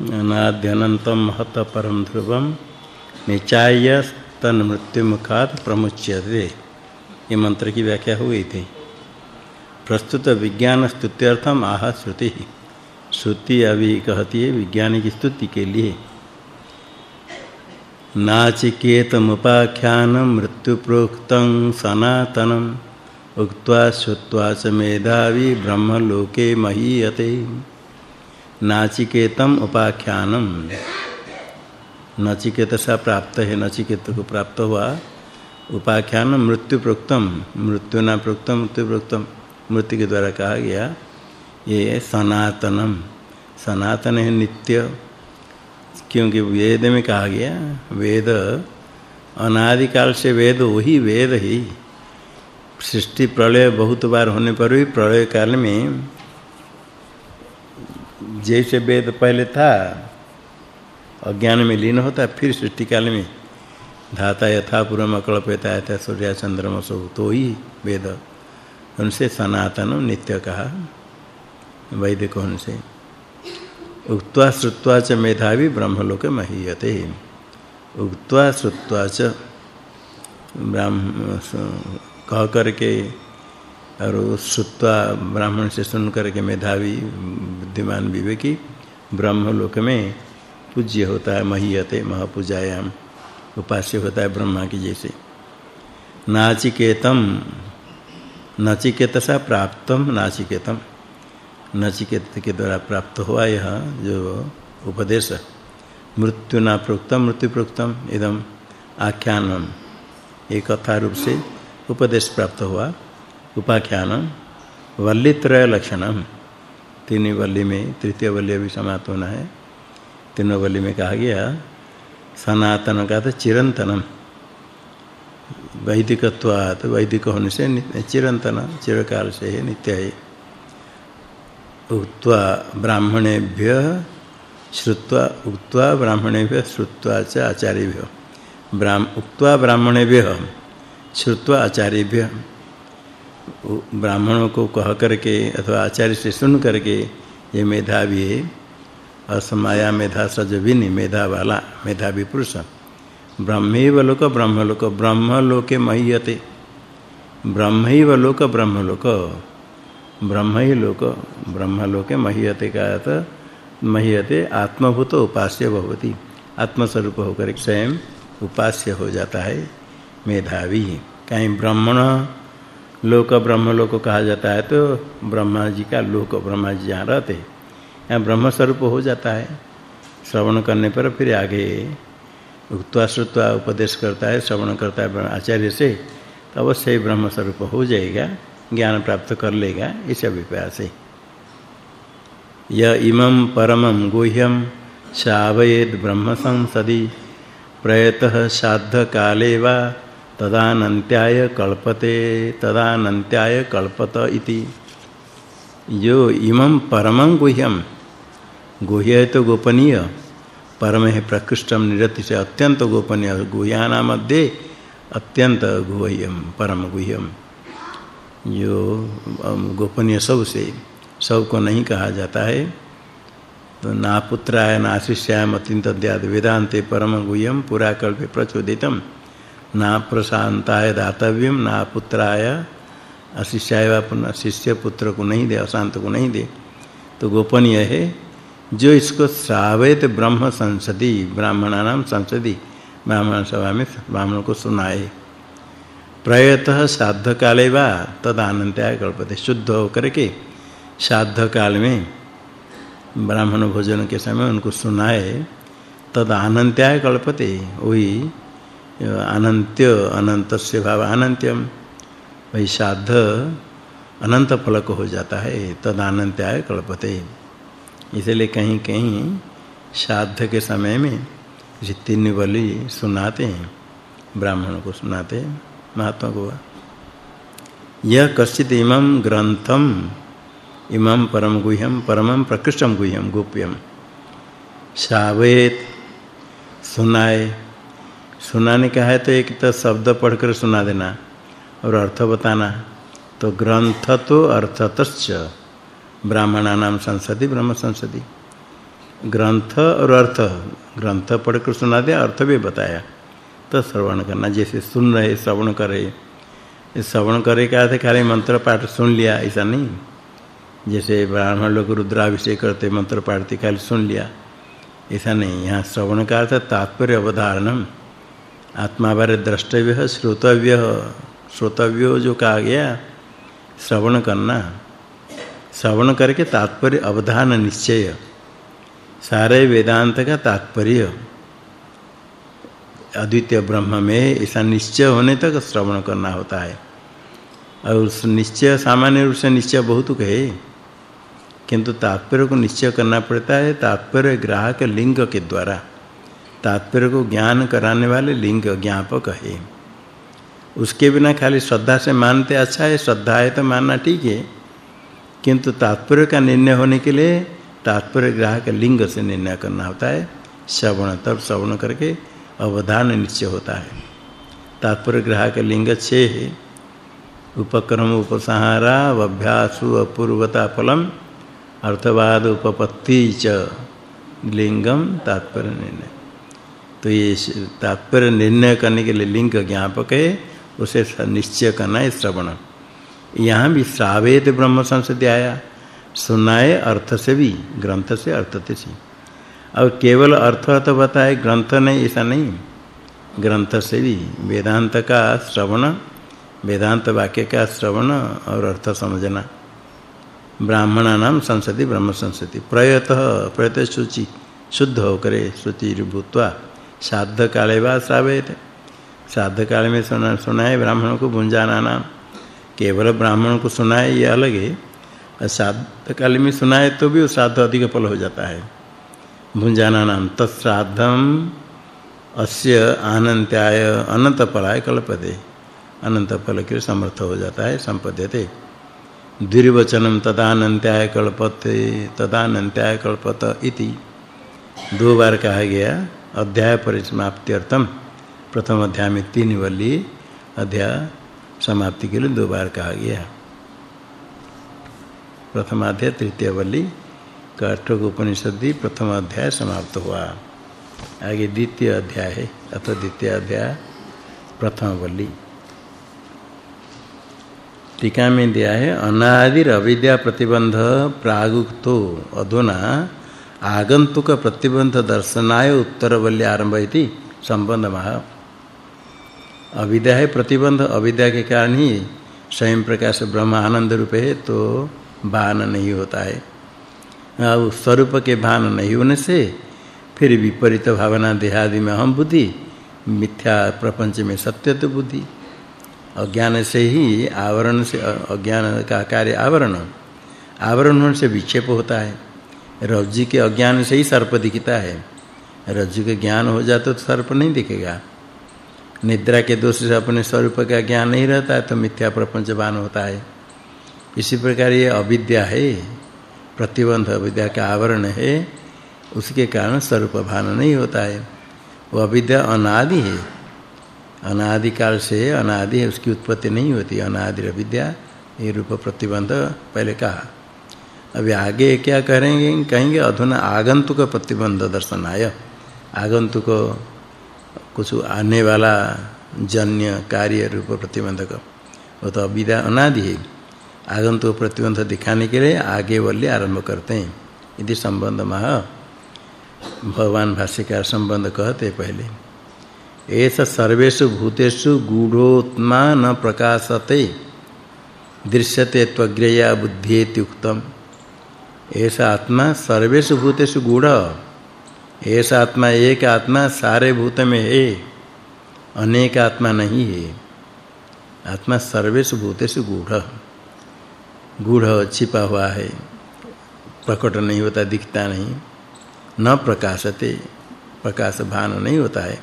अनाद्यनंतम महत परम ध्रुवम निचाय तन मृत्यु प्रमुच्यते। ये मंत्र की व्याख्या हुई थी। प्रस्तुत विज्ञान स्तुत्यर्थम आह श्रुति। श्रुति अभी कहती है विज्ञान की स्तुति के लिए। मृत्यु प्रोक्तं सनातनम। उक्त्वा श्रुत्वा च मेधावी ब्रह्मलोके महीयते। नाचिकेतम उपाख्यानम नचिकेत सा प्राप्त है नचिकेत को प्राप्त हुआ। उपाख्यान मृत्यु प्रोक्तम मृत्यु न प्रोक्तम मृत्यु प्रोक्तम मृत्यु के द्वारा कहा गया, ये सनातनम। सनातन है नित्य, क्योंकि वेद में कहा गया, वेद, अनादिकाल से वेद वही वेद ही। सृष्टि प्रलय बहुत बार होने पर भी प्रलय काल में जैसे वेद पहले था अज्ञान में लीन होता, फिर सृष्टि काल में धाता यथा पूर्व अकल्पयता यथा सूर्य चंद्रमा सब तो ही वेद उनसे सनातन नित्य कहा, वैदिक उनसे। उक्त्वा श्रुत्वा च मेधावी ब्रह्मलोक महीयते। उक्त्वा श्रुत्वा च ब्राह्म कह करके और श्रुत्वा ब्राह्मण से सुन करके मेधावी, बुद्धिमान विवेकी, ब्रह्मलोक में पूज्य होता है महीयते महापूजायाम, उपास्य होता है ब्रह्मा की जैसे। नाचिकेतम, नचिकेतसा प्राप्तम, नाचिकेतम। नचिकेत के द्वारा प्राप्त हुआ यह जो उपदेश, मृत्यु ना प्रोक्तम, मृत्यु प्रोक्तम, इदम आख्यानम। एक कथा रूप से उपदेश प्राप्त हुआ। उपाख्यान वल्लीत्रय लक्षणम तीन वल्ली में, तृतीय वल्ली अभी समाप्त होना है। तीनों वल्ली में कहा गया, सनातन का तो चिरंतनम। वैदिकत्वात्, वैदिक होने से चिरंतन, चिरकाल से है नित्य है। उक्त्वा ब्राह्मणेभ्य श्रुत्वा, उक्त्वा ब्राह्मणेभ्य श्रुत्वा च आचार्यभ्य। ब्राह्म, उक्त्वा ब्राह्मणेभ्य, श्रुत्वा आचार्यभ्य। ब्राह्मणों को कह करके अथवा आचार्य से सुन करके ये मेधावी है असमाया मेधा सजविनी, मेधा वाला मेधावी पुरुष। ब्रह्मैव लोक ब्रह्मलोक, ब्रह्मलोके मह्यते। ब्रह्मैव लोक ब्रह्मलोक ब्रह्म ही लोक ब्रह्म लोके मह्यते का तो मह्यते आत्मभूत उपास्य भवति। आत्मस्वरूप होकर स्वयं उपास्य हो जाता है, मेधावी कहीं ब्राह्मण लोक ब्रह्म लोक कहा जाता है तो ब्रह्मा जी का लोक ब्रह्मा जी जहाँ रहते यहाँ ब्रह्म स्वरूप हो जाता है। श्रवण करने पर फिर आगे उक्त्वा श्रुत्वा उपदेश करता है, श्रवण करता है आचार्य से तो अवश्य ब्रह्म स्वरूप हो जाएगा, ज्ञान प्राप्त कर लेगा, इस अभिप्राय से। य इमं परमं गुह्यं शावयेद ब्रह्म संसदि, प्रयतः साध काले वा तदानन्त्याय कल्पते, तदानन्त्याय कल्पत इति। यो इमं परमं गुह्यं। गुह्य तो गोपनीय। परम है प्रकृष्टम निरति से अत्यंत गोपनीय गुह्याना मध्ये अत्यंत गुह्यम परम गुह्यम जो गोपनीय सबसे सबको नहीं कहा जाता है। तो ना पुत्राय ना शिष्याय मतिन तद्याद वेदांते परम गुह्यम पुरा कल्पे प्रचोदितम। ना प्रशांताय दातव्यम, ना पुत्राय। अशिष्याय अपना शिष्य पुत्र को नहीं दे अशांत को नहीं दे। तो गोपनीय है, जो इसको श्रावित ब्रह्म संसदी, ब्राह्मणानाम संसदी, ब्राह्मण सभा में ब्राह्मण को सुनाए। प्रयतः श्राद्ध काले वा तद आनंत्याय कल्पते, शुद्ध होकर के श्राद्ध काल में ब्राह्मण भोजन के समय उनको सुनाए तद आनंत्याय कल्पते, वही अनंत्य अनंतस्य भाव अनंत्यम वही साध अनंत फलक हो जाता है तद आनंत्याय कल्पते। इसलिए कहीं कहीं साध के समय में तीन बलि सुनाते हैं, ब्राह्मण को सुनाते हैं, महात्मा को। यह कश्चित इमं ग्रंथम, इमं परम गुह्यम परमम प्रकृष्टम गुह्यम गोप्यम शावेत सुनाए सुनाने का है तो एक तो शब्द पढ़कर सुना देना और अर्थ बताना। तो ग्रंथ तो अर्थतश्च ब्राह्मणानाम संसदि, ब्रह्म संसदि। ग्रंथ और अर्थ, ग्रंथ पढ़कर सुना दिया, अर्थ भी बताया। तो श्रवण करना, जैसे सुन रहे, श्रवण कर। श्रवण करे क्या थे खाली मंत्र पाठ सुन लिया, ऐसा नहीं। जैसे ब्राह्मण लोग रुद्राभिषेक करते, मंत्र पाठ खाली सुन लिया। ऐसा नहीं, यहाँ श्रवण का अर्थ तात्पर्य अवधारणम। आत्मा बारे द्रष्टव्य श्रोतव्य। श्रोतव्य जो कहा गया, श्रवण करना। श्रवण करके तात्पर्य, अवधान निश्चय। सारे वेदांत का तात्पर्य। अद्वितीय ब्रह्म में ऐसा निश्चय होने तक श्रवण करना होता है। और उस निश्चय, सामान्य रूप से निश्चय बहुत कहे। किंतु तात्पर्य को निश्चय करना पड़ता है तात्पर्य ग्राहक लिंग के द्वारा। तात्पर्य को ज्ञान कराने वाले लिंग ज्ञापक है। उसके बिना खाली श्रद्धा से मानते अच्छा है, श्रद्धा है तो मानना ठीक है। किंतु तात्पर्य का निर्णय होने के लिए तात्पर्य ग्राहक लिंग से निर्णय करना होता है। श्रवण तब श्रवण करके अवधान निश्चय होता है। तात्पर्य ग्राहक लिंग छे है। उपक्रम उपसंहारा अभ्यासु अपूर्वता फलम अर्थवाद उपपत्ति च। लिंगम तात्पर्य निर्णय। तो ये तात्पर्य निर्णय करने के लिए लिंग ज्ञापक है, उसे निश्चय करना है, श्रवण। यहाँ भी श्रावेत ब्रह्म संसदि आया। सुनाए अर्थ से भी, ग्रंथ से अर्थ से और केवल अर्थ तो बताए, ग्रंथ नहीं, ऐसा नहीं। ग्रंथ से भी, वेदांत का श्रवण, वेदांत वाक्य का श्रवण और अर्थ समझना। ब्राह्मणानाम संसति ब्रह्म संसति प्रयतः, प्रयत शुचि, शुद्ध होकर शुचि भूत्वा साध काले वा श्रावेत साध काल में सुना सुनाए ब्राह्मणों को भुंजाना नाम केवल ब्राह्मणों को सुनाए ये अलग है और साध काल में सुनाए तो भी साध अधिक फल हो जाता है। भुंजाना नाम तत्साधम अस्य आनंत्याय अनंत फलाय कल्पते। अनंत फल के समर्थ हो जाता है, संपद्यते। द्विर्वचनम तदानंत्याय कल्पते, तदानंत्याय कल्पत इति। दो बार कहा गया अध्याय परिसमाप्त्यर्थम। प्रथम अध्याय में तीन वल्ली अध्याय समाप्ति के लिए दो बार कहा गया प्रथम अध्याय, तृतीय वल्ली काठक उपनिषदि प्रथम अध्याय समाप्त हुआ। आगे द्वितीय अध्याय है अथवा द्वितीय अध्याय, प्रथम वल्ली। टीका में दिया है अनादिर अविद्या प्रतिबंध प्रागुक्तो अधुना आगंतुक प्रतिबंध दर्शनाय उत्तरवल्य आरंभ इति संबंध महा अविद्या प्रतिबंध, अविद्या के कारण ही स्वयं प्रकाश ब्रह्म आनंद रूप है तो भान नहीं होता है। अब स्वरूप के भान नहीं होने से फिर विपरीत भावना देहादि में हम बुद्धि, मिथ्या प्रपंच में सत्य तो बुद्धि। अज्ञान से ही आवरण से, अज्ञान का कार्य आवरण आवरण होने से विक्षेप होता है। रज्जु के अज्ञान से ही सर्प दिखता है। रज्जु के ज्ञान हो जाता तो सर्प नहीं दिखेगा। निद्रा के दोष से अपने स्वरूप का ज्ञान नहीं रहता है तो मिथ्या प्रपंचवान होता है। इसी प्रकार ये अविद्या है। प्रतिबंध अविद्या का आवरण है। उसके कारण स्वरूप भान नहीं होता है। वो अविद्या अनादि है। अनादि काल से अनादि है उसकी उत्पत्ति नहीं होती। अनादि विद्या ये रूप प्रतिबंध पहले कहा। अभी आगे क्या करेंगे? कहेंगे, अधुना आगंतुक प्रतिबंध दर्शन आय आगंतुक कुछ आने वाला जन्य कार्य रूप प्रतिबंधक। वो तो अविद्या अनादि है। आगंतुक प्रतिबंध दिखाने के लिए आगे वाले आरंभ करते हैं। यदि संबंध महा। भगवान भाष्यकार संबंध कहते पहले। ऐसा सर्वेषु भूतेषु गूढ़ोत्मा न प्रकाशते। दृश्यते त्वग्रया बुद्धि उक्तम ऐसा आत्मा सर्वेषु भूतेषु गूढ़। ऐसा आत्मा एक आत्मा सारे भूत में है। अनेक आत्मा नहीं है। आत्मा सर्वेषु भूतेषु गूढ़। गूढ़ छिपा हुआ है। प्रकट नहीं होता, दिखता नहीं। न प्रकाशते प्रकाश भान नहीं होता है।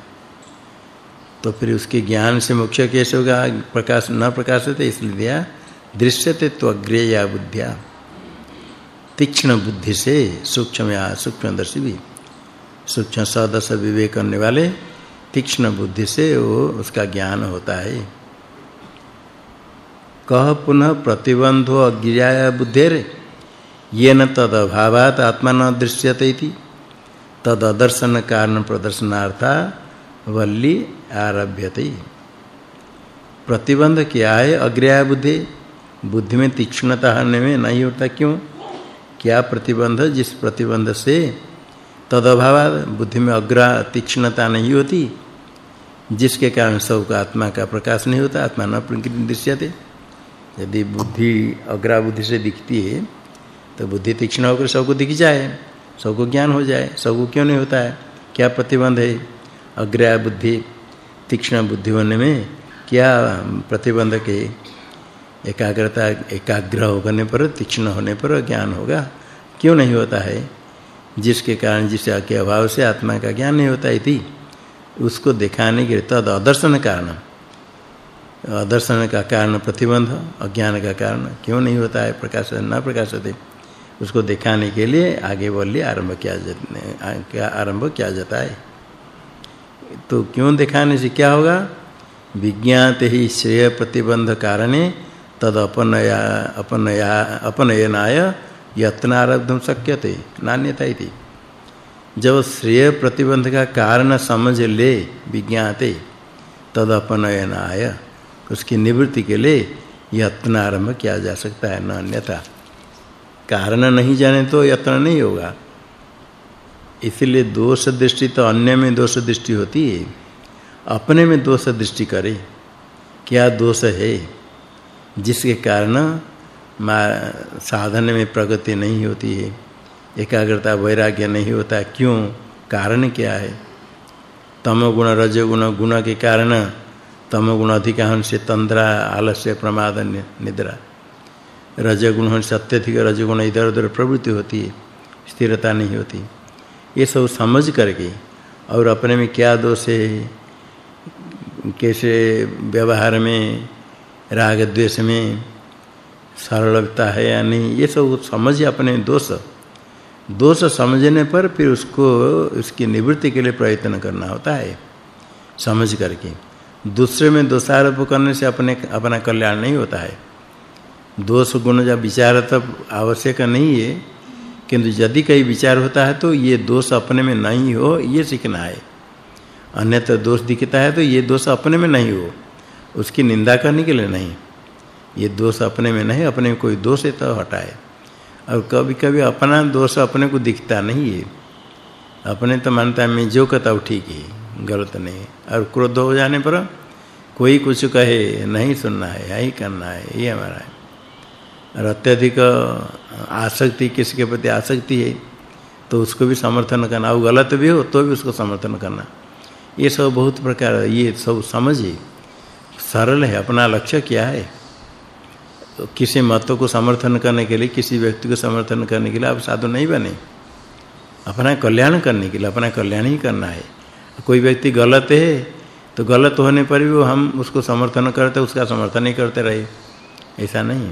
तो फिर उसके ज्ञान से मुख्य कैसे होगा? प्रकाश न प्रकाशते, इसलिए दिया दृश्यते तो अग्रेया बुद्धिया। तीक्ष्ण बुद्धि से सूक्ष्म या सूक्ष्मदर्शी भी, सूक्ष्म सदस विवेक करने वाले तीक्ष्ण बुद्धि से वो उसका ज्ञान होता है। कह पुनः प्रतिबंधो अज्ञाया बुद्धेर येन तद अभावात आत्मा न दृश्यते इति। तद अदर्शन कारण प्रदर्शनार्था वल्ली आरभ्यते। प्रतिबंध क्या है? अग्रया बुद्धि। बुद्धि में तीक्ष्णता होने में नहीं होता क्यों? क्या प्रतिबंध जिस प्रतिबंध से तद अभाव बुद्धि में अग्रा, तीक्ष्णता नहीं होती, जिसके कारण सब का आत्मा का प्रकाश नहीं होता, आत्मा न दृश्यते यदि बुद्धि अग्रा बुद्धि से दिखती है तो बुद्धि तीक्ष्ण होकर सबको दिख जाए, सबको ज्ञान हो जाए, सबको क्यों नहीं होता है? क्या प्रतिबंध है? अग्रया बुद्धि, तीक्ष्ण बुद्धि होने में क्या प्रतिबंधक है एकाग्रता, एकाग्र होने पर, तीक्ष्ण होने पर ज्ञान होगा। क्यों नहीं होता है? जिसके कारण, जिसके के अभाव से आत्मा का ज्ञान नहीं होता इति, उसको दिखाने के तद अदर्शन कारण। अदर्शन का कारण प्रतिबंध, अज्ञान का कारण, क्यों नहीं होता है? प्रकाश न प्रकाशते। उसको दिखाने के लिए आगे बोलिए आरंभ किया जाता क्या आरंभ किया जाता है। तो क्यों दिखाने से क्या होगा? विज्ञात ही श्रेय प्रतिबंध कारणे तद अपनया अपनया अपनयनाय यत्नारब्धम शक्यते नान्यता इति। जब श्रेय प्रतिबंध का कारण समझ ले विज्ञाते तद अपनयनाय उसकी निवृत्ति के लिए यत्न आरंभ किया जा सकता है न अन्यथा कारण नहीं जाने तो यत्न नहीं होगा। इसलिए दोष दृष्टि तो अन्य में दोष दृष्टि होती है। अपने में दोष दृष्टि करे, क्या दोष है? जिसके कारण साधन में प्रगति नहीं होती है, एकाग्रता वैराग्य नहीं होता। क्यों? कारण क्या है? तम गुण रज गुण के कारण तम गुण अधिकांश से तंद्रा, आलस्य, प्रमाद निद्रा। रज गुण से अत्यधिक रज गुण इधर-उधर प्रवृत्ति होती है, स्थिरता नहीं होती। ये सब समझ करके और अपने में क्या दोष है, कैसे व्यवहार में राग द्वेष में सरलता है या नहीं? ये सब समझ अपने दोष। दोष समझने पर फिर उसको, उसकी निवृत्ति के लिए प्रयत्न करना होता है, समझ करके। दूसरे में दोषारोप करने से अपने, अपना कल्याण नहीं होता है। दोष गुण जब विचार तब आवश्यक नहीं है, किंतु यदि कहीं विचार होता है तो ये दोष अपने में नहीं हो, ये सीखना है। अन्यथा दोष दिखता है तो ये दोष अपने में नहीं हो। उसकी निंदा करने के लिए नहीं। ये दोष अपने में नहीं, अपने में कोई दोष है तो हटाए। और कभी-कभी अपना दोष अपने को दिखता नहीं है। अपने तो मानता है, मैं जो कहता हूँ ठीक है, गलत नहीं। और क्रोध हो जाने पर कोई कुछ कहे, नहीं सुनना है, यही करना है ये हमारा है। और अत्यधिक आसक्ति, किसके प्रति आसक्ति है तो उसको भी समर्थन करना। और गलत भी हो तो भी उसको समर्थन करना। ये सब बहुत प्रकार ये सब समझिए सरल है, अपना लक्ष्य क्या है? तो किसी मत को समर्थन करने के लिए, किसी व्यक्ति को समर्थन करने के लिए आप साधु नहीं बने। अपना कल्याण करने के लिए, अपना कल्याण ही करना है। कोई व्यक्ति गलत है तो गलत होने पर भी हम उसको समर्थन करते, उसका समर्थन नहीं करते रहे। ऐसा नहीं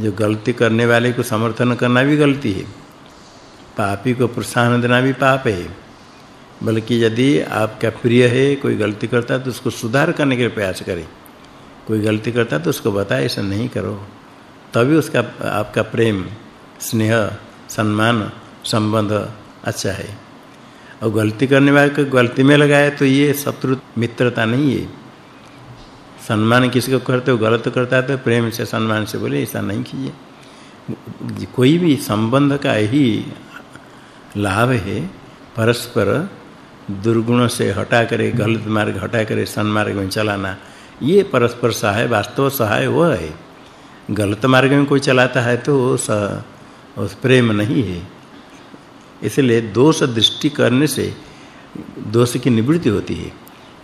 जो गलती करने वाले को समर्थन करना भी गलती है। पापी को प्रोत्साहन देना भी पाप है। बल्कि यदि आपका प्रिय है, कोई गलती करता है तो उसको सुधार करने के प्रयास करें। कोई गलती करता है तो उसको बताए, ऐसा नहीं करो। तभी उसका, आपका प्रेम, स्नेह, सम्मान, संबंध अच्छा है। और गलती करने वाले को गलती में लगाए तो ये शत्रु मित्रता नहीं है। सम्मान किसी को करते हो, गलत करता है तो प्रेम से, सम्मान से बोले, ऐसा नहीं कीजिए कोई भी संबंध का ही लाभ है, परस्पर दुर्गुण से हटा करे, गलत मार्ग हटा करे, सन्मार्ग में चलाना, ये परस्पर सहाय, वास्तव सहाय वो है। गलत मार्ग में कोई चलाता है तो उस प्रेम नहीं है। इसलिए दोष दृष्टि करने से दोष की निवृत्ति होती है।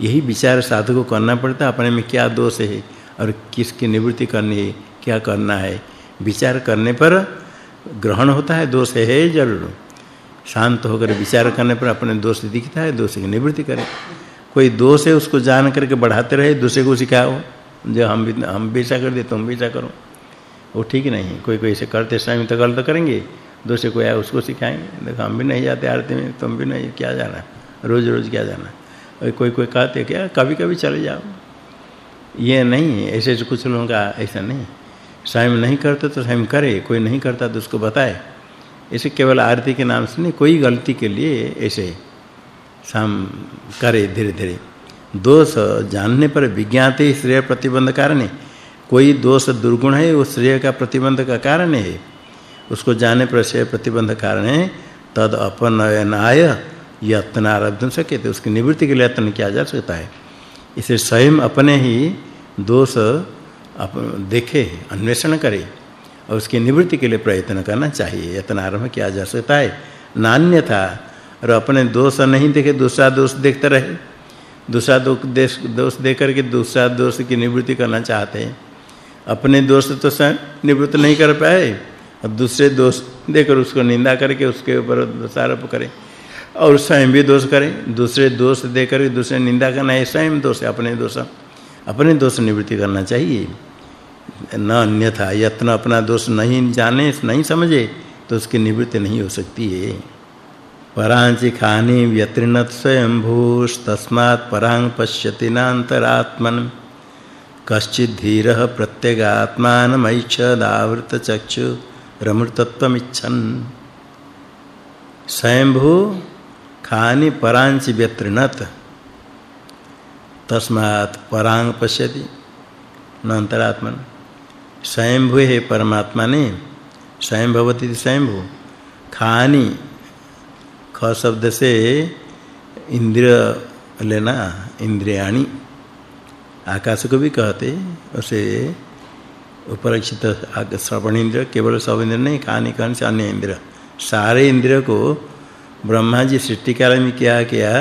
यही विचार साधु को करना पड़ता है, अपने में क्या दोष है और किसकी निवृत्ति करनी है, क्या करना है। विचार करने पर ग्रहण होता है, दोष है ज़रूर। शांत होकर विचार करने पर अपने दोष दिखता है, दोष की निवृत्ति करें। कोई दोष है, उसको जान करके बढ़ाते रहे, दूसरे को सिखाओ। जो हम भी हम भी ऐसा कर दे, तुम भी ऐसा करो। वो ठीक नहीं, कोई कोई ऐसे करते समय तो गलत करेंगे। दूसरे को आया उसको सिखाएँगे। देखो, हम भी नहीं जाते आरती में, तुम भी नहीं, क्या जाना? रोज रोज क्या जाना? और कोई कोई कहते क्या? कभी-कभी चले जाओ। ये नहीं ऐसे कुछ लोगों का ऐसा नहीं। स्वयं नहीं करते तो स्वयं करे, कोई नहीं करता तो उसको बताए। इसे केवल आरती के नाम से नहीं, कोई गलती के लिए ऐसे साम करे धीरे धीरे दोष जानने पर विज्ञाते श्रेय प्रतिबंध कारण है। कोई दोष दुर्गुण है, वो श्रेय का प्रतिबंध का कारण है। उसको जानने पर श्रेय प्रतिबंध कारण है। तद अपनयनाय यत्न आरब्ध सके तो उसकी निवृत्ति के लिए यत्न किया जा सकता है। इसे स्वयं अपने ही दोष देखे, अन्वेषण करे। और उसकी निवृत्ति के लिए प्रयत्न करना चाहिए। यत्न आरंभ किया जा सकता है। नान्य था। और अपने दोष नहीं देखे, दूसरा दोष देखते रहे। दूसरा दोष दोष देख करके दूसरा दोष की निवृत्ति करना चाहते हैं। अपने दोष तो निवृत्त नहीं कर पाए, और दूसरे दोष देकर उसको निंदा करके उसके ऊपर दोषारोप करें। और स्वयं भी दोष करें। दूसरे दोष देकर दूसरे निंदा करना है स्वयं दोष अपने दोष। अपने दोष निवृत्ति करना चाहिए। न अन्यथा, यत्न अपना दोष नहीं जाने, नहीं समझे तो उसकी निवृत्ति नहीं हो सकती है। परांचि खानी व्यत्रिणत स्वयं भूष तस्मात् परांग पश्यति नान्तरात्मन। कश्चित धीर प्रत्यगात्मानमैच्छदावृत चक्षु, रमृतत्वमिच्छन्। स्वयंभू खानि परांचि व्यत्रिणत, तस्मात् परांग पश्यति न अंतरात्मन स्वयंभू है परमात्मा ने स्वयं भवति स्वयंभू। खानी, ख शब्द से इंद्र लेना, इंद्रियाणी, आकाश को भी कहते, उसे उपलक्षित श्रवण इंद्र, केवल सब इंद्र नहीं, खानी कौन से अन्य इंद्र। सारे इंद्र को ब्रह्मा जी सृष्टि काल में क्या किया?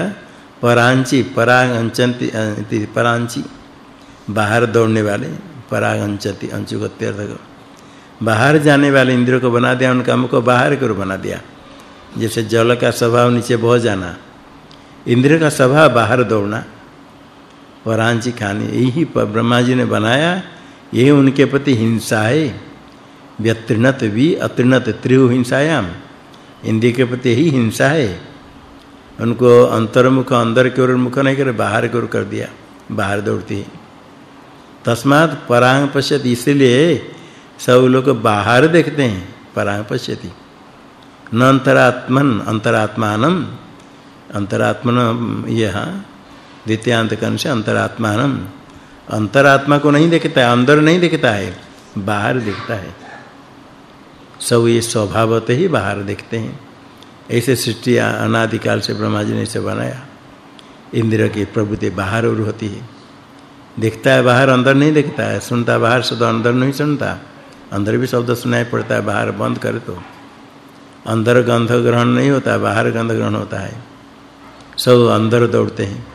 परांची पराग अंचंती परांची, बाहर दौड़ने वाले पराग अंचति अंचुगत्यर्थ बाहर जाने वाले इंद्र को बना दिया, उनका मुख बाहर कर बना दिया। जैसे जल का स्वभाव नीचे बह जाना इंद्र का स्वभाव बाहर दौड़ना परांची खाने, यही ब्रह्मा जी ने बनाया, ये उनके प्रति हिंसा है। व्यत्रिणत भी अत्रिणत त्रिहु हिंसायाम, इंद्रिय के प्रति ही हिंसा है। उनको अंतर्मुख, अंदर की ओर, मुख नहीं कर, बाहर की ओर कर दिया, बाहर दौड़ती है। तस्मात् परांग पश्यति। इसलिए सब लोग बाहर देखते हैं, परांग पश्यति। न अंतरात्मन, अंतरात्मानम अंतरात्मन यह द्वितीयांत कर्ण से अंतरात्मानम। अंतरात्मा को नहीं देखता है, अंदर नहीं देखता है, बाहर देखता है। सब ये स्वभावत ही बाहर देखते हैं। ऐसे सृष्टि अनादि काल से ब्रह्मा जी ने इसे बनाया। इंद्र की प्रभुति बाहर और होती है। देखता है बाहर, अंदर नहीं देखता है। सुनता बाहर शब्द अंदर नहीं सुनता। अंदर भी शब्द सुनाई पड़ता है, बाहर बंद करे तो। अंदर गंध ग्रहण नहीं होता, बाहर गंध ग्रहण होता है। सब अंदर दौड़ते हैं।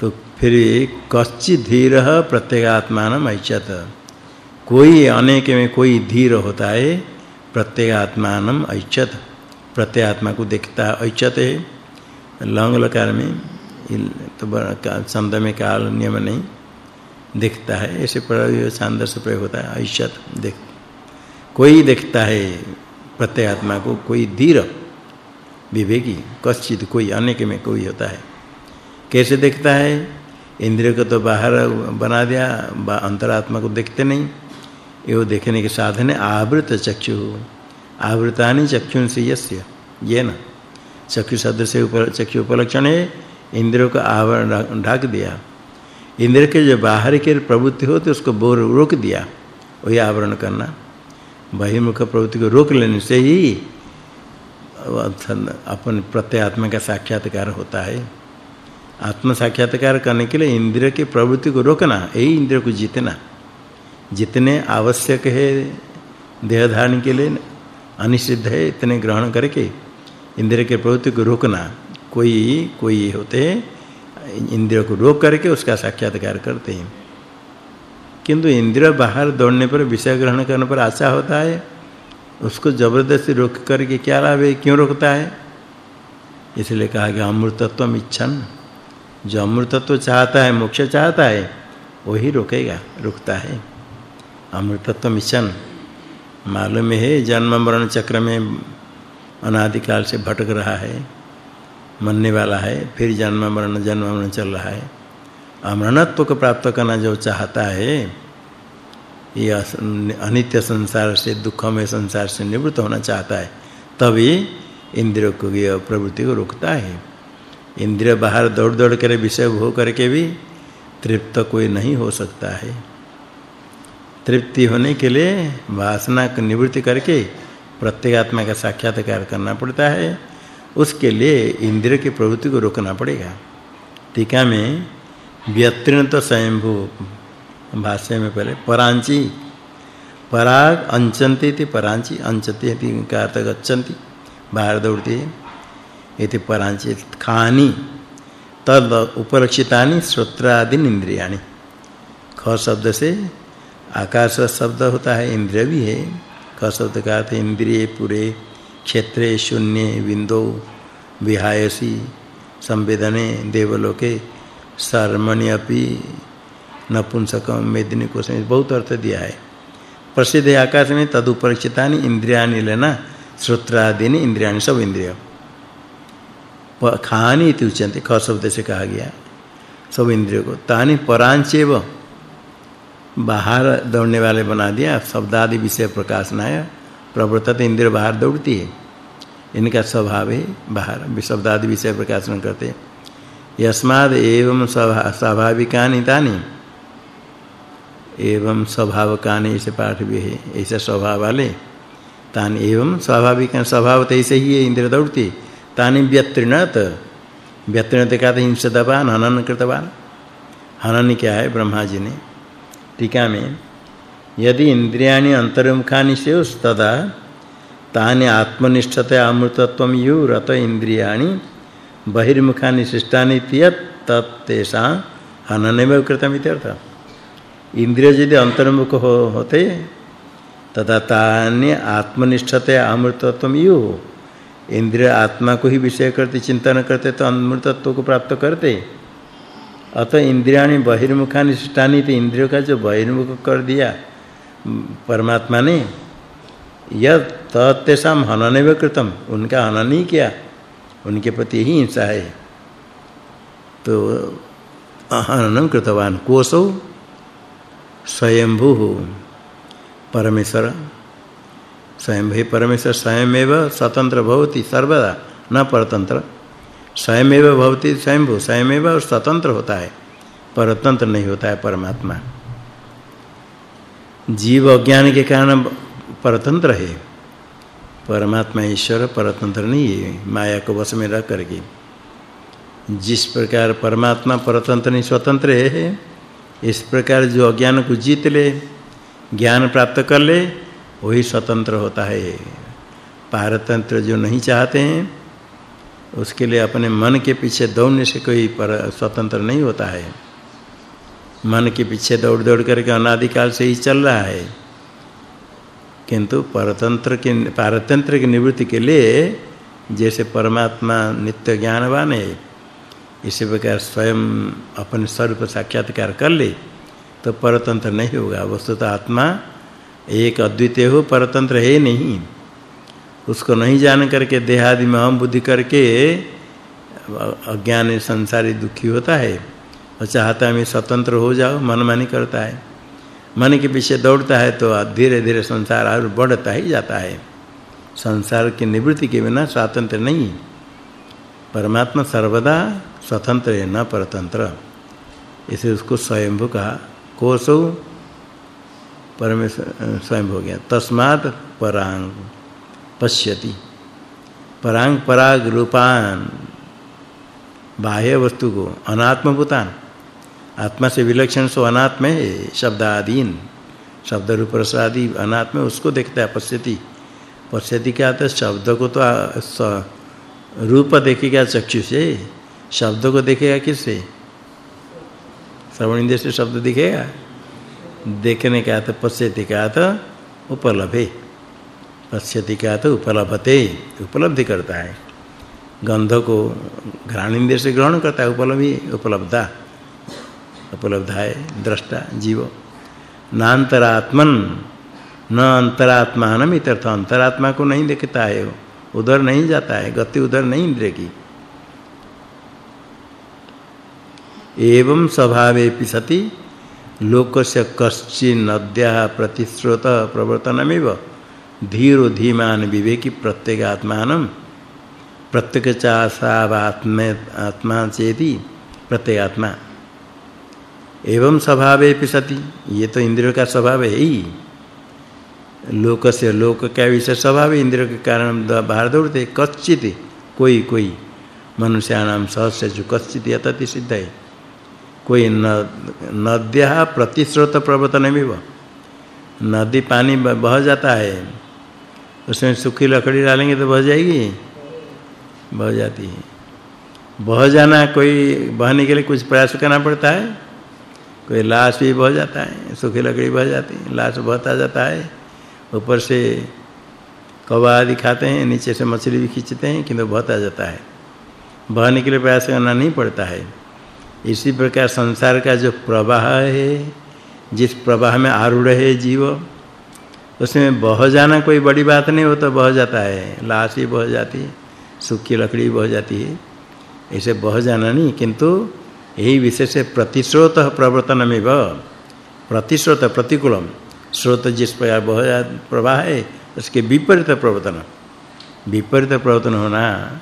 तो फिर कच्चि धीर प्रत्यगात्मान ऐच्छत कोई अनेक में कोई धीर होता है प्रत्यगात्मान ऐच्छत प्रत्यात्मा को देखता है ऐच्छत है। लंग लकार में तो छंद में काल नियम नहीं। देखता है, ऐसे प्रयोग छंद से प्रयोग होता है ऐच्छत देख, कोई देखता है प्रत्यगात्मा को, कोई धीर विवेकी, कश्चित कोई अनेक में कोई होता है। कैसे देखता है? इंद्रिय को तो बाहर बना दिया अंतरात्मा को देखते नहीं। ये देखने के साधन है, आवृत चक्षु। आवृतानि चक्षुन से यस्य, ये न। चक्षु शब्द से ऊपर चक्षु उपलक्षण है, इंद्रियों का आवरण ढक दिया। इंद्र के जो बाहर के प्रवृत्ति हो तो उसको बोर रोक दिया। वही आवरण करना। बहिर्मुख प्रवृत्ति को रोक लेने से ही अपन प्रत्यात्मा का साक्षात्कार होता है। आत्म साक्षात्कार करने के लिए इंद्र की प्रवृत्ति को रोकना, यही इंद्र को जीतना। जितने आवश्यक है देह धारण के लिए अनिषिद्ध है, इतने ग्रहण करके इंद्र के प्रवृत्ति को रोकना। कोई कोई होते हैं इंद्रिय को रोक करके उसका साक्षात्कार करते हैं। किंतु इंद्रिय बाहर दौड़ने पर विषय ग्रहण करने पर आशा होता है, उसको ज़बरदस्ती रोक करके क्या लाभ है, क्यों रोकता है? इसलिए कहा गया अमृतत्वम इच्छन। जो अमृतत्व चाहता है, मोक्ष चाहता है, वही रोकेगा, रुकता है। अमृतत्व मिशन मालूम है, जन्म मरण चक्र में अनादि काल से भटक रहा है। मरने वाला है, फिर जन्म, मरण जन्म, मरण चल रहा है। अमरणत्व को प्राप्त करना जो चाहता है, ये अनित्य संसार से, दुखमय संसार से निवृत्त होना चाहता है, तभी इंद्रियों को ये प्रवृत्ति को रोकता है। इंद्रिय बाहर दौड़ दौड़ कर विषय भोग करके भी तृप्त कोई नहीं हो सकता है। तृप्ति होने के लिए वासना की निवृत्ति करके प्रत्येगात्मा का साक्षात्कार करना पड़ता है। उसके लिए इंद्रिय की प्रवृत्ति को रोकना पड़ेगा। टीका में व्यत्रिन तो स्वयंभू भाष्य में पहले परांची, पराग अंचन्ति थी परांची, अंचति थी का अर्थ गच्छन्ति बाहर दौड़ती इति परांची खानी, तद उपलक्षितानि श्रोत्रादि इंद्रियाणि ख शब्द से आकाश शब्द होता है, इंद्रिय भी है। ख शब्द का अर्थ इंद्रिय, पूरे क्षेत्रे शून्य बिंदु विहायसी संवेदने देवलोके सर्मणि अपि नपुंसकम मेदिनी को बहुत अर्थ दिया है। प्रसिद्ध आकाश में तदुपरिचितानि इंद्रियाणि लेना, श्रोत्रादीनि इंद्रियाणि, सब इंद्रिय। खानी इति उच्यन्ते, ख शब्द से कहा गया। सब इंद्रियों को। तानि परांचेव बाहर दौड़ने वाले बना दिया शब्द आदि विषय प्रकाशनाय। प्रवृत्त इंद्रिय बाहर दौड़ती है। इनका स्वभाव है बाहर। शब्द आदि विषय प्रकाशन करते यस्माद एवं स्वाभाविकानि तानि। एवं स्वभावकानि ऐसे पाठ भी है। ऐसे स्वभाव वाले। तान एवं स्वाभाविक, स्वभाव तो ऐसे ही है इंद्र दौड़ती। तानि व्यत्रिणत। व्यत्रिणत का तो हिंसदवान हनन कृतवान हनन क्या है ब्रह्मा जी ने? टीका में यदि इंद्रियाणि अंतर्मुखानि से तदा तानि आत्मनिष्ठतया अमृतत्वम यु रत इंद्रियाणि बहिर्मुखानि शिष्टानि तियत तत्तेषा हननमेव कृतम इंद्रिय यदि अंतर्मुख हो, होते तथा तानि आत्मनिष्ठतया अमृतत्वम यु। इंद्रिय आत्मा को ही विषय करते चिंतन करते तो अमृतत्व को प्राप्त करते। अतः इंद्रियाणि बहिर्मुखानि शिष्टानि तो इंद्रियों का जो बहिर्मुख कर दिया परमात्मा ने यद तत्तेषाम हननेव कृतम उनका हनन ही किया, उनके प्रति ही हिंसा है। तो हननम कृतवान, कोसो स्वयंभू परमेश्वर स्वयं ही परमेश्वर स्वयमेव स्वतंत्र भवति सर्वदा, न परतंत्र। स्वयमेव भवति स्वयंभू, स्वयमेव स्वतंत्र होता है, परतंत्र नहीं होता है परमात्मा। जीव अज्ञान के कारण परतंत्र है। परमात्मा ईश्वर परतंत्र नहीं है, माया को वश में रह करके। जिस प्रकार परमात्मा परतंत्र नहीं, स्वतंत्र है, इस प्रकार जो अज्ञान को जीत ले, ज्ञान प्राप्त कर ले, वही स्वतंत्र होता है। पारतंत्र जो नहीं चाहते हैं, उसके लिए अपने मन के पीछे दौड़ने से कोई पर स्वतंत्र नहीं होता है। मन के पीछे दौड़ दौड़ करके अनादिकाल से ही चल रहा है। किंतु परतंत्र के, पारतंत्र की निवृत्ति के लिए जैसे परमात्मा नित्य ज्ञानवान है, इसी प्रकार स्वयं अपने स्वरूप साक्षात्कार कर ले तो परतंत्र नहीं होगा। वस्तुतः आत्मा एक अद्वितीय हो, परतंत्र है नहीं। उसको नहीं जान करके देहादि में हम बुद्धि करके अज्ञान संसारी दुखी होता है। और चाहता है मैं स्वतंत्र हो जाओ मनमानी करता है। मन के पीछे दौड़ता है तो धीरे-धीरे संसार और बढ़ता ही जाता है। संसार की निवृत्ति के बिना स्वातंत्र नहीं परमात्मा सर्वदा स्वतंत्र है, न परतंत्र। इसे उसको स्वयंभू कहा, कोसो परमेश्वर स्वयं हो गया। तस्मात् परांग पश्यति। परांग पराग रूपान, बाह्य वस्तु को अनात्मभूतान। आत्मा से विलक्षण सो अनात्म है शब्द आदीन शब्द रूप रस आदि अनात्म उसको देखता है पश्यति। पश्यति क्या आता शब्द को तो रूप देखेगा चक्षु से, शब्द को देखेगा किससे? श्रवण इंद्रिय से शब्द दिखेगा। देखने का तो पश्यति का तो उपलब्धे पश्यति का तो उपलब्धते उपलब्धि करता है। गंध को घ्राण इंद्रिय से ग्रहण करता है उपलब्धि उपलब्धा। उपलब्ध है दृष्टा जीव। नांतरात्मन न अंतरात्मान इत्यर्थ अंतरात्मा को नहीं देखता है उधर नहीं जाता है, गति उधर नहीं इंद्रिय एवं स्वभावे पिसति लोकस्य कश्चिन नद्या प्रतिस्रोत प्रवर्तनमेव, धीरो धीमान विवेकी प्रत्येक आत्मान प्रत्येक चासावात्म आत्मा चेति प्रत्येक आत्मा एवं स्वभावे पिसति ये तो इंद्रियों का स्वभाव है ही। लोक से लोक का विषय स्वभाव इंद्रियों के कारण बाहर दौड़ते कच्चित कोई कोई। मनुष्याणाम सहस्य जो कच्चित यतति सिद्ध है। कोई नद्या प्रतिस्रोत प्रवर्तन में नदी पानी बह जाता है। उसमें सूखी लकड़ी डालेंगे तो बह जाएगी। बह जाती है। बह जाना कोई, बहने के लिए कुछ प्रयास करना पड़ता है। कोई लाश भी बह जाता है, सूखी लकड़ी बह जाती है, लाश बहता जाता है। ऊपर से कौवा आदि खाते हैं, नीचे से मछली भी खींचते हैं, किंतु बहता जाता है। बहने के लिए प्रयास करना नहीं पड़ता है। इसी प्रकार संसार का जो प्रवाह है, जिस प्रवाह में आरूढ़ है जीव, उसमें बह जाना कोई बड़ी बात नहीं हो तो बह जाता है। लाश ही बह जाती है, सूखी लकड़ी बह जाती है। ऐसे बह जाना नहीं, किंतु यही विशेष प्रतिश्रोत प्रवर्तन में प्रतिस्रोत प्रतिकूलम। स्रोत जिस प्रकार बह प्रवाह है, उसके विपरीत प्रवर्तन। विपरीत प्रवर्तन होना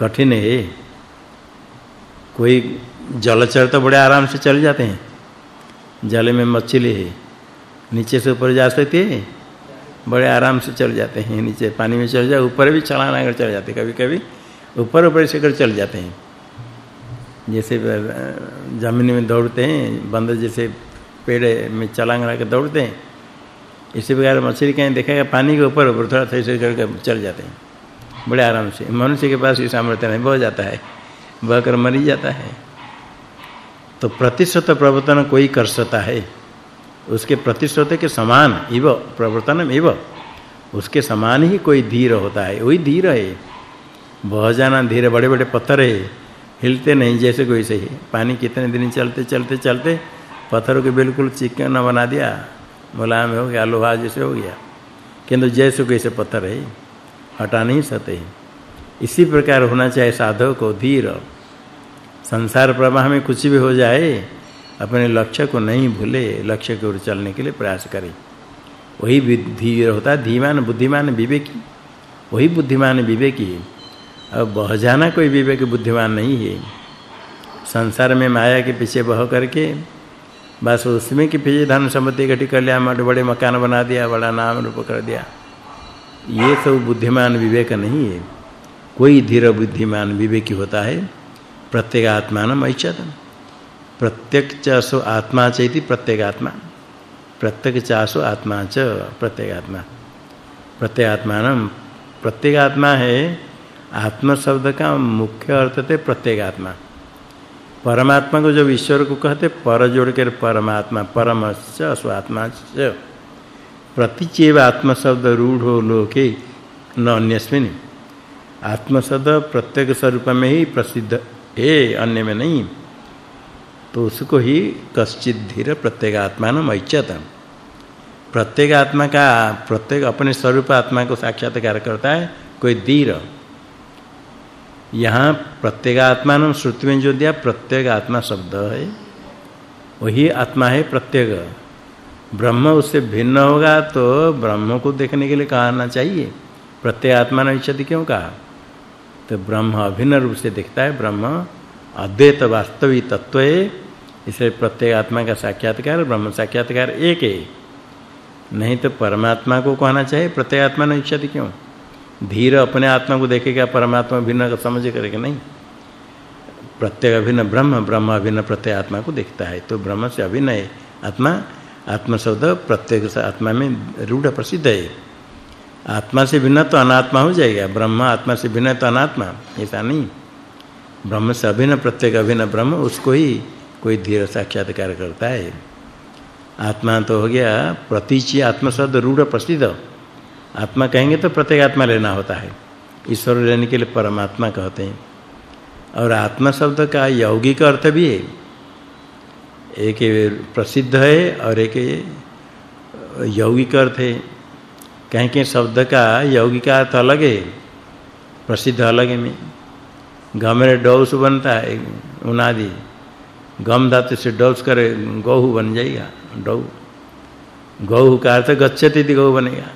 कठिन है। कोई जलचर तो बड़े आराम से चल जाते हैं। जल में मछली है, नीचे से ऊपर जा सकते हैं, बड़े आराम से चल जाते हैं। नीचे पानी में चल जाए ऊपर भी छलांग कर चल जाते कभी-कभी ऊपर ऊपर से कर चल जाते हैं। जैसे ज़मीन में दौड़ते हैं, बंदर जैसे पेड़ में छलांग लगा के दौड़ते हैं, इसी प्रकार मछली कहीं देखेगा पानी के ऊपर ऊपर थोड़ा थोड़ा करके चल जाते हैं, बड़े आराम से। मनुष्य के पास ये सामर्थ्य नहीं बह जाता है बहकर मर जाता है तो प्रतिशत प्रवर्तन कोई कर सकता है। उसके प्रतिशत के समान इव प्रवर्तन इव, उसके समान ही कोई धीर होता है, वही धीर है। बह जाना धीरे, बड़े-बड़े पत्थर है हिलते नहीं, जैसे कोई सही पानी कितने दिन चलते चलते चलते पत्थरों को बिल्कुल चिकना बना दिया, मुलायम हो गया, लोहा जैसे हो गया। किंतु जैसे कोई से पत्थर है, हटा नहीं सकते इसी प्रकार होना चाहिए साधक को धीर। संसार प्रवाह में कुछ भी हो जाए, अपने लक्ष्य को नहीं भूले, लक्ष्य की ओर चलने के लिए प्रयास करे। वही धीर होता है, धीमान, बुद्धिमान, विवेकी। वही बुद्धिमान, विवेकी अब बह जाना कोई विवेक बुद्धिमान नहीं है। संसार में माया के पीछे बह करके, बस उसमें के पीछे धन संपत्ति इकट्ठी कर लिया बड़े मकान बना दिया, बड़ा नाम रूप कर दिया। ये सब बुद्धिमान विवेक नहीं है। कोई धीर बुद्धिमान विवेकी होता है, प्रत्येक आत्मान ऐच्छत प्रत्येक चासो आत्मा चैति प्रत्येक आत्मा। प्रत्येक चासो आत्मा च प्रत्येक आत्मा। प्रत्येक आत्मान प्रत्येक आत्मा है आत्म शब्द का मुख्य अर्थ प्रत्येक आत्मा। परमात्मा को जब ईश्वर को कहते, पर जोड़ कर परमात्मा, परमस्य च प्रतिचेव आत्म शब्द रूढ़ो लोके न अन्यस्मिन। आत्म शब्द प्रत्येक स्वरूप में ही प्रसिद्ध है अन्य में नहीं। तो उसको ही कश्चित धीर न मैचत प्रत्येक आत्मा का प्रत्येक अपने स्वरूप आत्मा को साक्षात्कार करता है, कोई धीर। यहाँ प्रत्येक आत्मा श्रुति में जो दिया प्रत्येक आत्मा शब्द है। वही आत्मा है प्रत्येक ब्रह्म उससे भिन्न होगा तो ब्रह्म को देखने के लिए कहना चाहिए। प्रत्येक आत्मा न इच्छति क्यों कहा? तो ब्रह्म अभिन्न रूप से दिखता है, ब्रह्म अद्वैत वास्तविक तत्व है। इसलिए प्रत्येक आत्मा का साक्षात्कार, ब्रह्म साक्षात्कार एक है। नहीं तो परमात्मा को कहना चाहिए प्रत्येक आत्मा न इच्छति क्यों? धीर अपने आत्मा को देखेगा परमात्मा भिन्न का समझ करेगा नहीं? प्रत्येक अभिन्न ब्रह्म ब्रह्म अभिन्न प्रत्येक आत्मा को देखता है तो ब्रह्म से अभिन्न है। आत्मा आत्म शब्द प्रत्येक आत्मा में रूढ़ प्रसिद्ध है। आत्मा से भिन्न तो अनात्मा हो जाएगा, ब्रह्म आत्मा से भिन्न तो अनात्मा, ऐसा नहीं। ब्रह्म से अभिन्न, प्रत्येक अभिन्न ब्रह्म, उसको ही कोई धीर साक्षात्कार करता है। आत्मा तो हो गया, प्रतीची आत्म शब्द रूढ़ प्रसिद्ध। आत्मा कहेंगे तो प्रत्येक आत्मा लेना होता है। ईश्वर लेने के लिए परमात्मा कहते हैं। और आत्मा शब्द का यौगिक अर्थ भी है। एक प्रसिद्ध है और एक यौगिक अर्थ है। कहीं के शब्द का यौगिक अर्थ अलग है। प्रसिद्ध अलग है। में गमरे डौस बनता है, उनादि। गम धातु से डौस करे, गौहु बन जाएगा डौ गौहु का अर्थ गच्छति गौ बनेगा।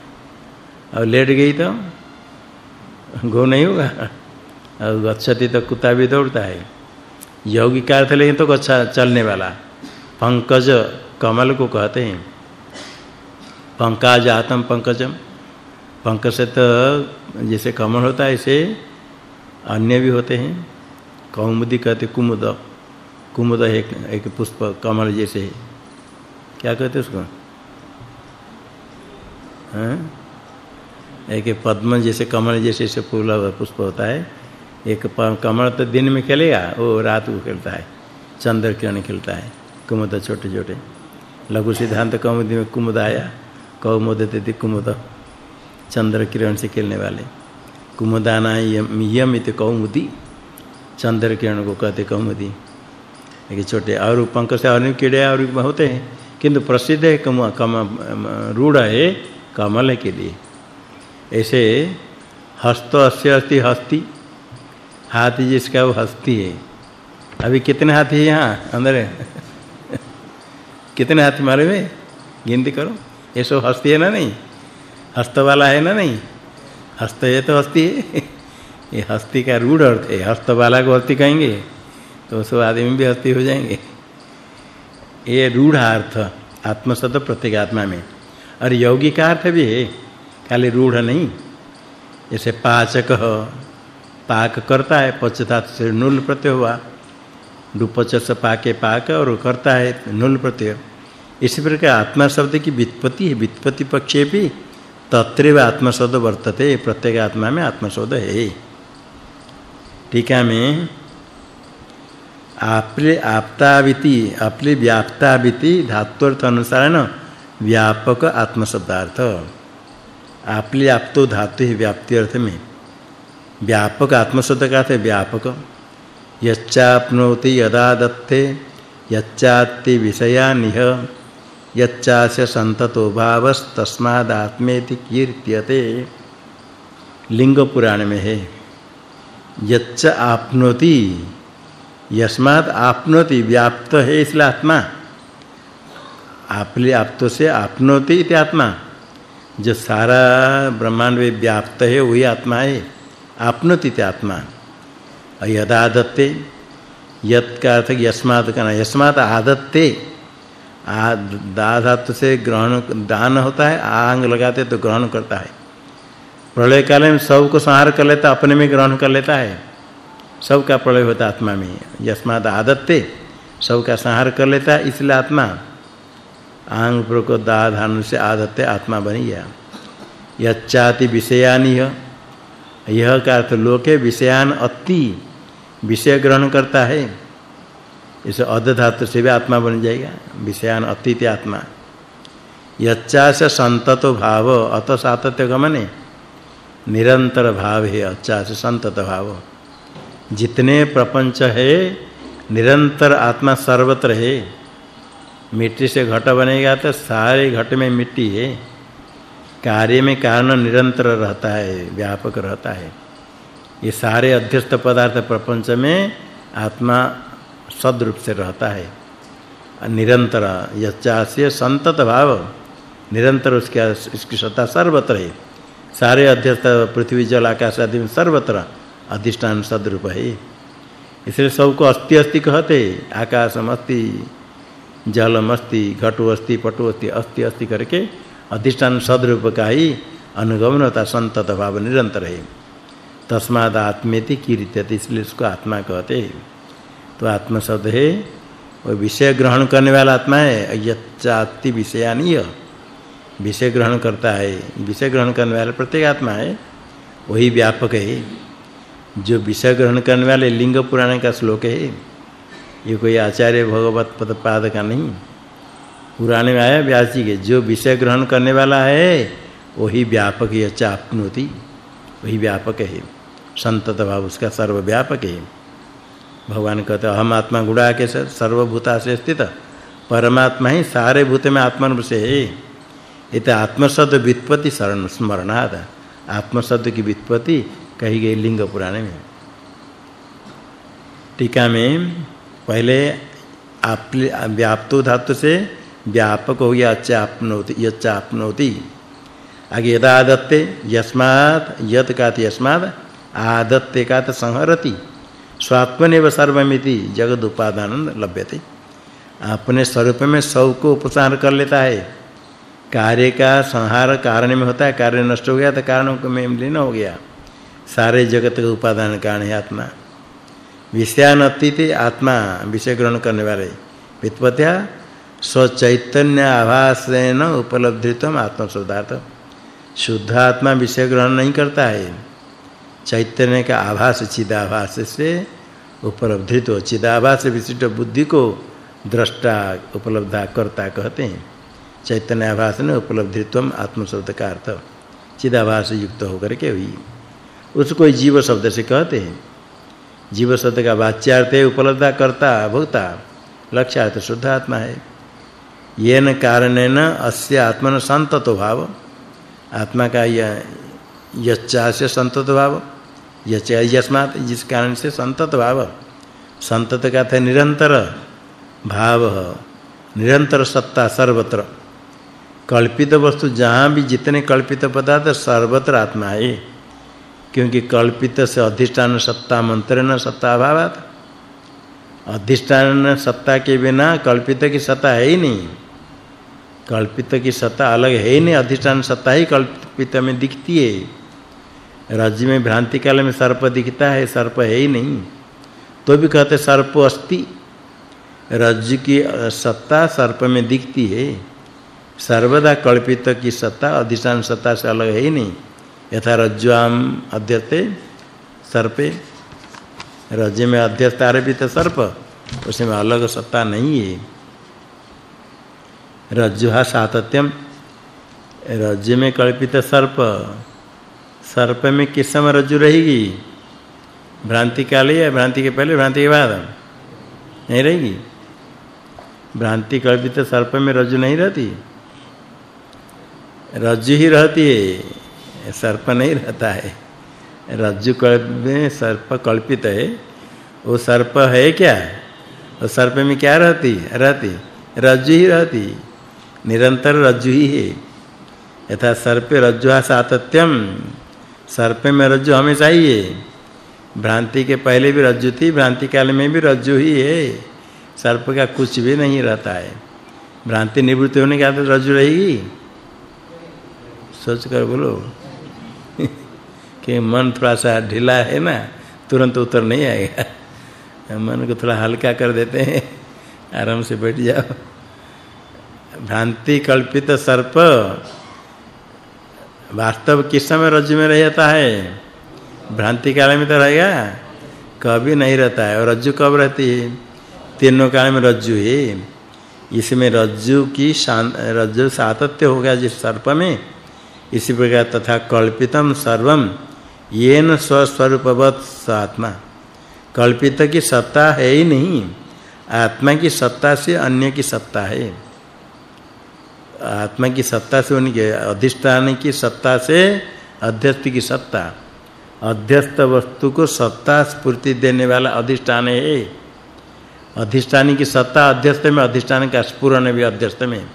और लेट गई तो गो नहीं होगा। और गच्छति तो कुत्ता भी दौड़ता है। योगी का अर्थ लेकिन तो अच्छा चलने वाला। पंकज कमल को कहते हैं। पंकज आत्म पंकजम। पंकज से तो जैसे कमल होता है, ऐसे अन्य भी होते हैं। कौमुदी कहते कुमुद। कुमुद एक एक पुष्प कमल जैसे क्या कहते उसको? हैं? एक पद्म जैसे कमल जैसे से फूल पुष्प होता है। एक कमल तो दिन में खिलेगा, वो रात को खिलता है, चंद्र किरण खिलता है? कुमुद छोटे छोटे लघु सिद्धांत कौमुदी में कुमुद आया, कौमुद तिथि कुमुद। चंद्र किरण से खिलने वाले। कुमुदाना यम इति कौमुदी। चंद्र किरण को कहते कौमुदी। एक छोटे और पंख से अन्य कीड़े और होते हैं, किंतु प्रसिद्ध है कम कम, रूढ़ है कमल के लिए। ऐसे हस्त अस्य अस्ति हस्ती। हाथी जिसका वो हस्ती है। अभी कितने हाथी है यहाँ? अंदर कितने हाथी मारे हुए गिनती करो। ये सब हस्ती है ना नहीं? हस्त वाला है ना नहीं? हस्त है तो हस्ती है। ये हस्ती का रूढ़ अर्थ है। हस्त वाला को हस्ती कहेंगे तो सब आदमी भी हस्ती हो जाएँगे। ये रूढ़ अर्थ, आत्मसत प्रत्येक आत्मा में। और योगी का अर्थ भी है। खाली रूढ़ नहीं। जैसे पाचक पाक करता है पचता से नुल प्रत्यय हुआ। डुपच से पाके पाक और करता है, नुल प्रत्यय। इसी प्रकार आत्मा शब्द की वित्पत्ति है वित्पत्ति पक्षे भी तत्रैव आत्मा शब्द वर्तते, प्रत्येक आत्मा में आत्मा शब्द है टीका में आपले आपताविति, आपले व्याप्ताविति धात्वर्थ अनुसारेण व्यापक आत्म आपले आपतो धातु है व्याप्ति अर्थ में. व्यापक आत्म शब्द का अर्थ व्यापक. यच्चाप्नोति यदा दत्ते यच्चाति विषयानिह यच्चास्य संततो भावस्तस्मादात्मेति कीर्त्यते। लिंग पुराण में है। यच्च आपनोति यस्मात् आपनोति व्याप्त है इसलिए आत्मा। आपले आपतो से आपनोति इति आत्मा। जो सारा ब्रह्मांड में व्याप्त है, वही आत्मा है। आपनोति इति आत्मा। यदा दत्ते यत का अर्थ यस्मात् का यस्मात् आदत्ते। धातु से ग्रहण, दान होता है आंग लगाते तो ग्रहण करता है। प्रलय काल में सबको संहार कर लेता, अपने में ग्रहण कर लेता है। सब का प्रलय होता आत्मा में। यस्माद आदत्ते सब का संहार कर लेता है इसलिए आत्मा। आंग पर को दाधान से आदत्ते आत्मा बनी गया। यच्चाति विषयानि यह का अर्थ लोके विषयान अति विषय ग्रहण करता है। इस अध धातु से भी आत्मा बन जाएगा। विषयान अतिथि आत्मा। यच्चा से संततो भाव, अत सातत्य गमने। निरंतर भाव है अच्छा से संतत भाव। जितने प्रपंच है, निरंतर आत्मा सर्वत्र है। मिट्टी से घट बनेगा तो सारे घट में मिट्टी है। कार्य में कारण निरंतर रहता है, व्यापक रहता है। ये सारे अध्यस्त पदार्थ प्रपंच में आत्मा सदरूप से रहता है। निरंतर, यच्चास्य संतत भाव। निरंतर उसके इसकी सत्ता सर्वत्र है। सारे अध्यस्त पृथ्वी, जल, आकाश आदि में सर्वत्र अधिष्ठान सदरूप है। इसलिए सबको अस्ति अस्ति कहते आकाशम अस्ति जलम अस्ति, घटो अस्ति, पटो अस्ति अस्ति अस्ति करके अधिष्ठान सदरूप का ही अनुगमन होता संतत भाव निरंतर है। तस्माद आत्मेति कीर्त्यते इसलिए उसको आत्मा कहते हैं। तो आत्मा शब्द है, वो विषय ग्रहण करने वाला आत्मा है यच्चाति विषयानीय विषय ग्रहण करता है, विषय ग्रहण करने वाला प्रत्येक आत्मा है, वही व्यापक है। जो विषय ग्रहण करने वाले लिंग पुराण का श्लोक है ये कोई आचार्य भगवत पद पाद का नहीं। पुराने में आया व्यास जी के, जो विषय ग्रहण करने वाला है, वही व्यापक है चापनोति, वही व्यापक है। संतत भाव उसका सर्वव्यापक है। भगवान कहते हम आत्मा गुड़ा के सर्वभूता से स्थित। परमात्मा ही सारे भूत में आत्मा रूप से है इत आत्मसद व्युत्पत्ति शरण, स्मरणाद। आत्मसद की व्युत्पत्ति कही गई लिंग पुराण में। टीका में पहले आप व्याप्तो धातु से व्यापक हो गया चापनोति यचापनोति आगे यदा आदत्ते, यस्मात् यत कात यस्मात्, आदत्ते कात संहरति। स्वात्मनेव सर्वमिति जगद उपादान लभ्यते। अपने स्वरूप में सबको उपसार कर लेता है। कार्य का संहार कारण में होता है, कार्य नष्ट हो गया तो कारणों को में लीन हो गया। सारे जगत का उपादान कारण है आत्मा। विषयानतीत आत्मा विषय ग्रहण करने वाले। वित्पत्या स्वचैतन्य आभासेन उपलब्धित्व आत्मशुद्धार्थ शुद्ध आत्मा विषय ग्रहण नहीं करता है। चैतन्य का आभास चिदाभास से उपलब्धित्व चिदाभास विशिष्ट बुद्धि को दृष्टा उपलब्धा करता कहते हैं। चैतन्य आभास ने उपलब्धित्व आत्मशब्द का अर्थ चिदाभास युक्त होकर के हुई। उसको जीव शब्द से कहते हैं। जीव शब्द का वाच्यार्थ है उपलब्धा करता, भोक्ता, लक्ष्यार्थ शुद्ध आत्मा है। येन कारणेन अस्य आत्मन संततो भाव। आत्मा का यह यच्चा से संतत भाव। यच यस्मात्, जिस कारण से संतत भाव। संतत का था निरंतर भाव। निरंतर सत्ता सर्वत्र। कल्पित वस्तु जहाँ भी जितने कल्पित पदार्थ, सर्वत्र आत्मा है। क्योंकि कल्पित से अधिष्ठान सत्ता, मंत्र न सत्ता अभावात। अधिष्ठान सत्ता के बिना कल्पित की सत्ता है ही नहीं। कल्पित की सत्ता अलग है ही नहीं, अधिष्ठान सत्ता ही कल्पित में दिखती है। राज्य में भ्रांति काल में सर्प दिखता है, सर्प है ही नहीं। तो भी कहते सर्प अस्ति रज्जु की सत्ता सर्प में दिखती है। सर्वदा कल्पित की सत्ता, अधिष्ठान सत्ता से अलग है ही नहीं। यथा रज्जुआम अध्यते सर्पे। रज्जु में अध्यस्त आरोपित सर्प उसमें अलग सत्ता नहीं है। रज्जुहा सातत्यम। रज्जु में कल्पित सर्प सर्प में किस समय रज्जु रहेगी? भ्रांति काल या भ्रांति के पहले? भ्रांति के बाद। नहीं रहेगी। भ्रांति कल्पित सर्प में रज्जु नहीं रहती। रज्जु ही रहती है। सर्प नहीं रहता है। रज्जु कल्प में सर्प कल्पित है। वो सर्प है क्या? वो सर्प में क्या रहती रहती रज्जु ही रहती निरंतर रज्जु ही है। यथा सर्प रज्जुहा सातत्यम। सर्प में रज्जु हमेशा ही है। भ्रांति के पहले भी रज्जु थी, भ्रांति काल में भी रज्जु ही है। सर्प का कुछ भी नहीं रहता है। भ्रांति निवृत्ति होने के बाद रज्जु रहेगी? सोच कर बोलो। कि मन थोड़ा सा ढीला है ना, तुरंत उतर नहीं आएगा। मन को थोड़ा हल्का कर देते हैं, आराम से बैठ जाओ। भ्रांति कल्पित सर्प, वास्तव किस समय रज्जु में रहता है? भ्रांति काल में तो रहेगा, कभी नहीं रहता है। और रज्जु कब रहती है? तीनों काल में रज्जु है। इसमें रज्जु की रज्जु सातत्य होगा जिस सर्प में। इसी प्रकार तथा कल्पितम सर्वम। येन स्वस्वरूपवत आत्मा कल्पित की सत्ता है ही नहीं, आत्मा की सत्ता से अन्य की सत्ता है। आत्मा की सत्ता से उनके अधिष्ठान की सत्ता से अध्यस्त की सत्ता। अध्यस्त वस्तु को सत्ता स्फूर्ति देने वाला अधिष्ठान है। अधिष्ठानी की सत्ता अध्यस्त में, अधिष्ठान का स्फुरन भी अध्यस्त में।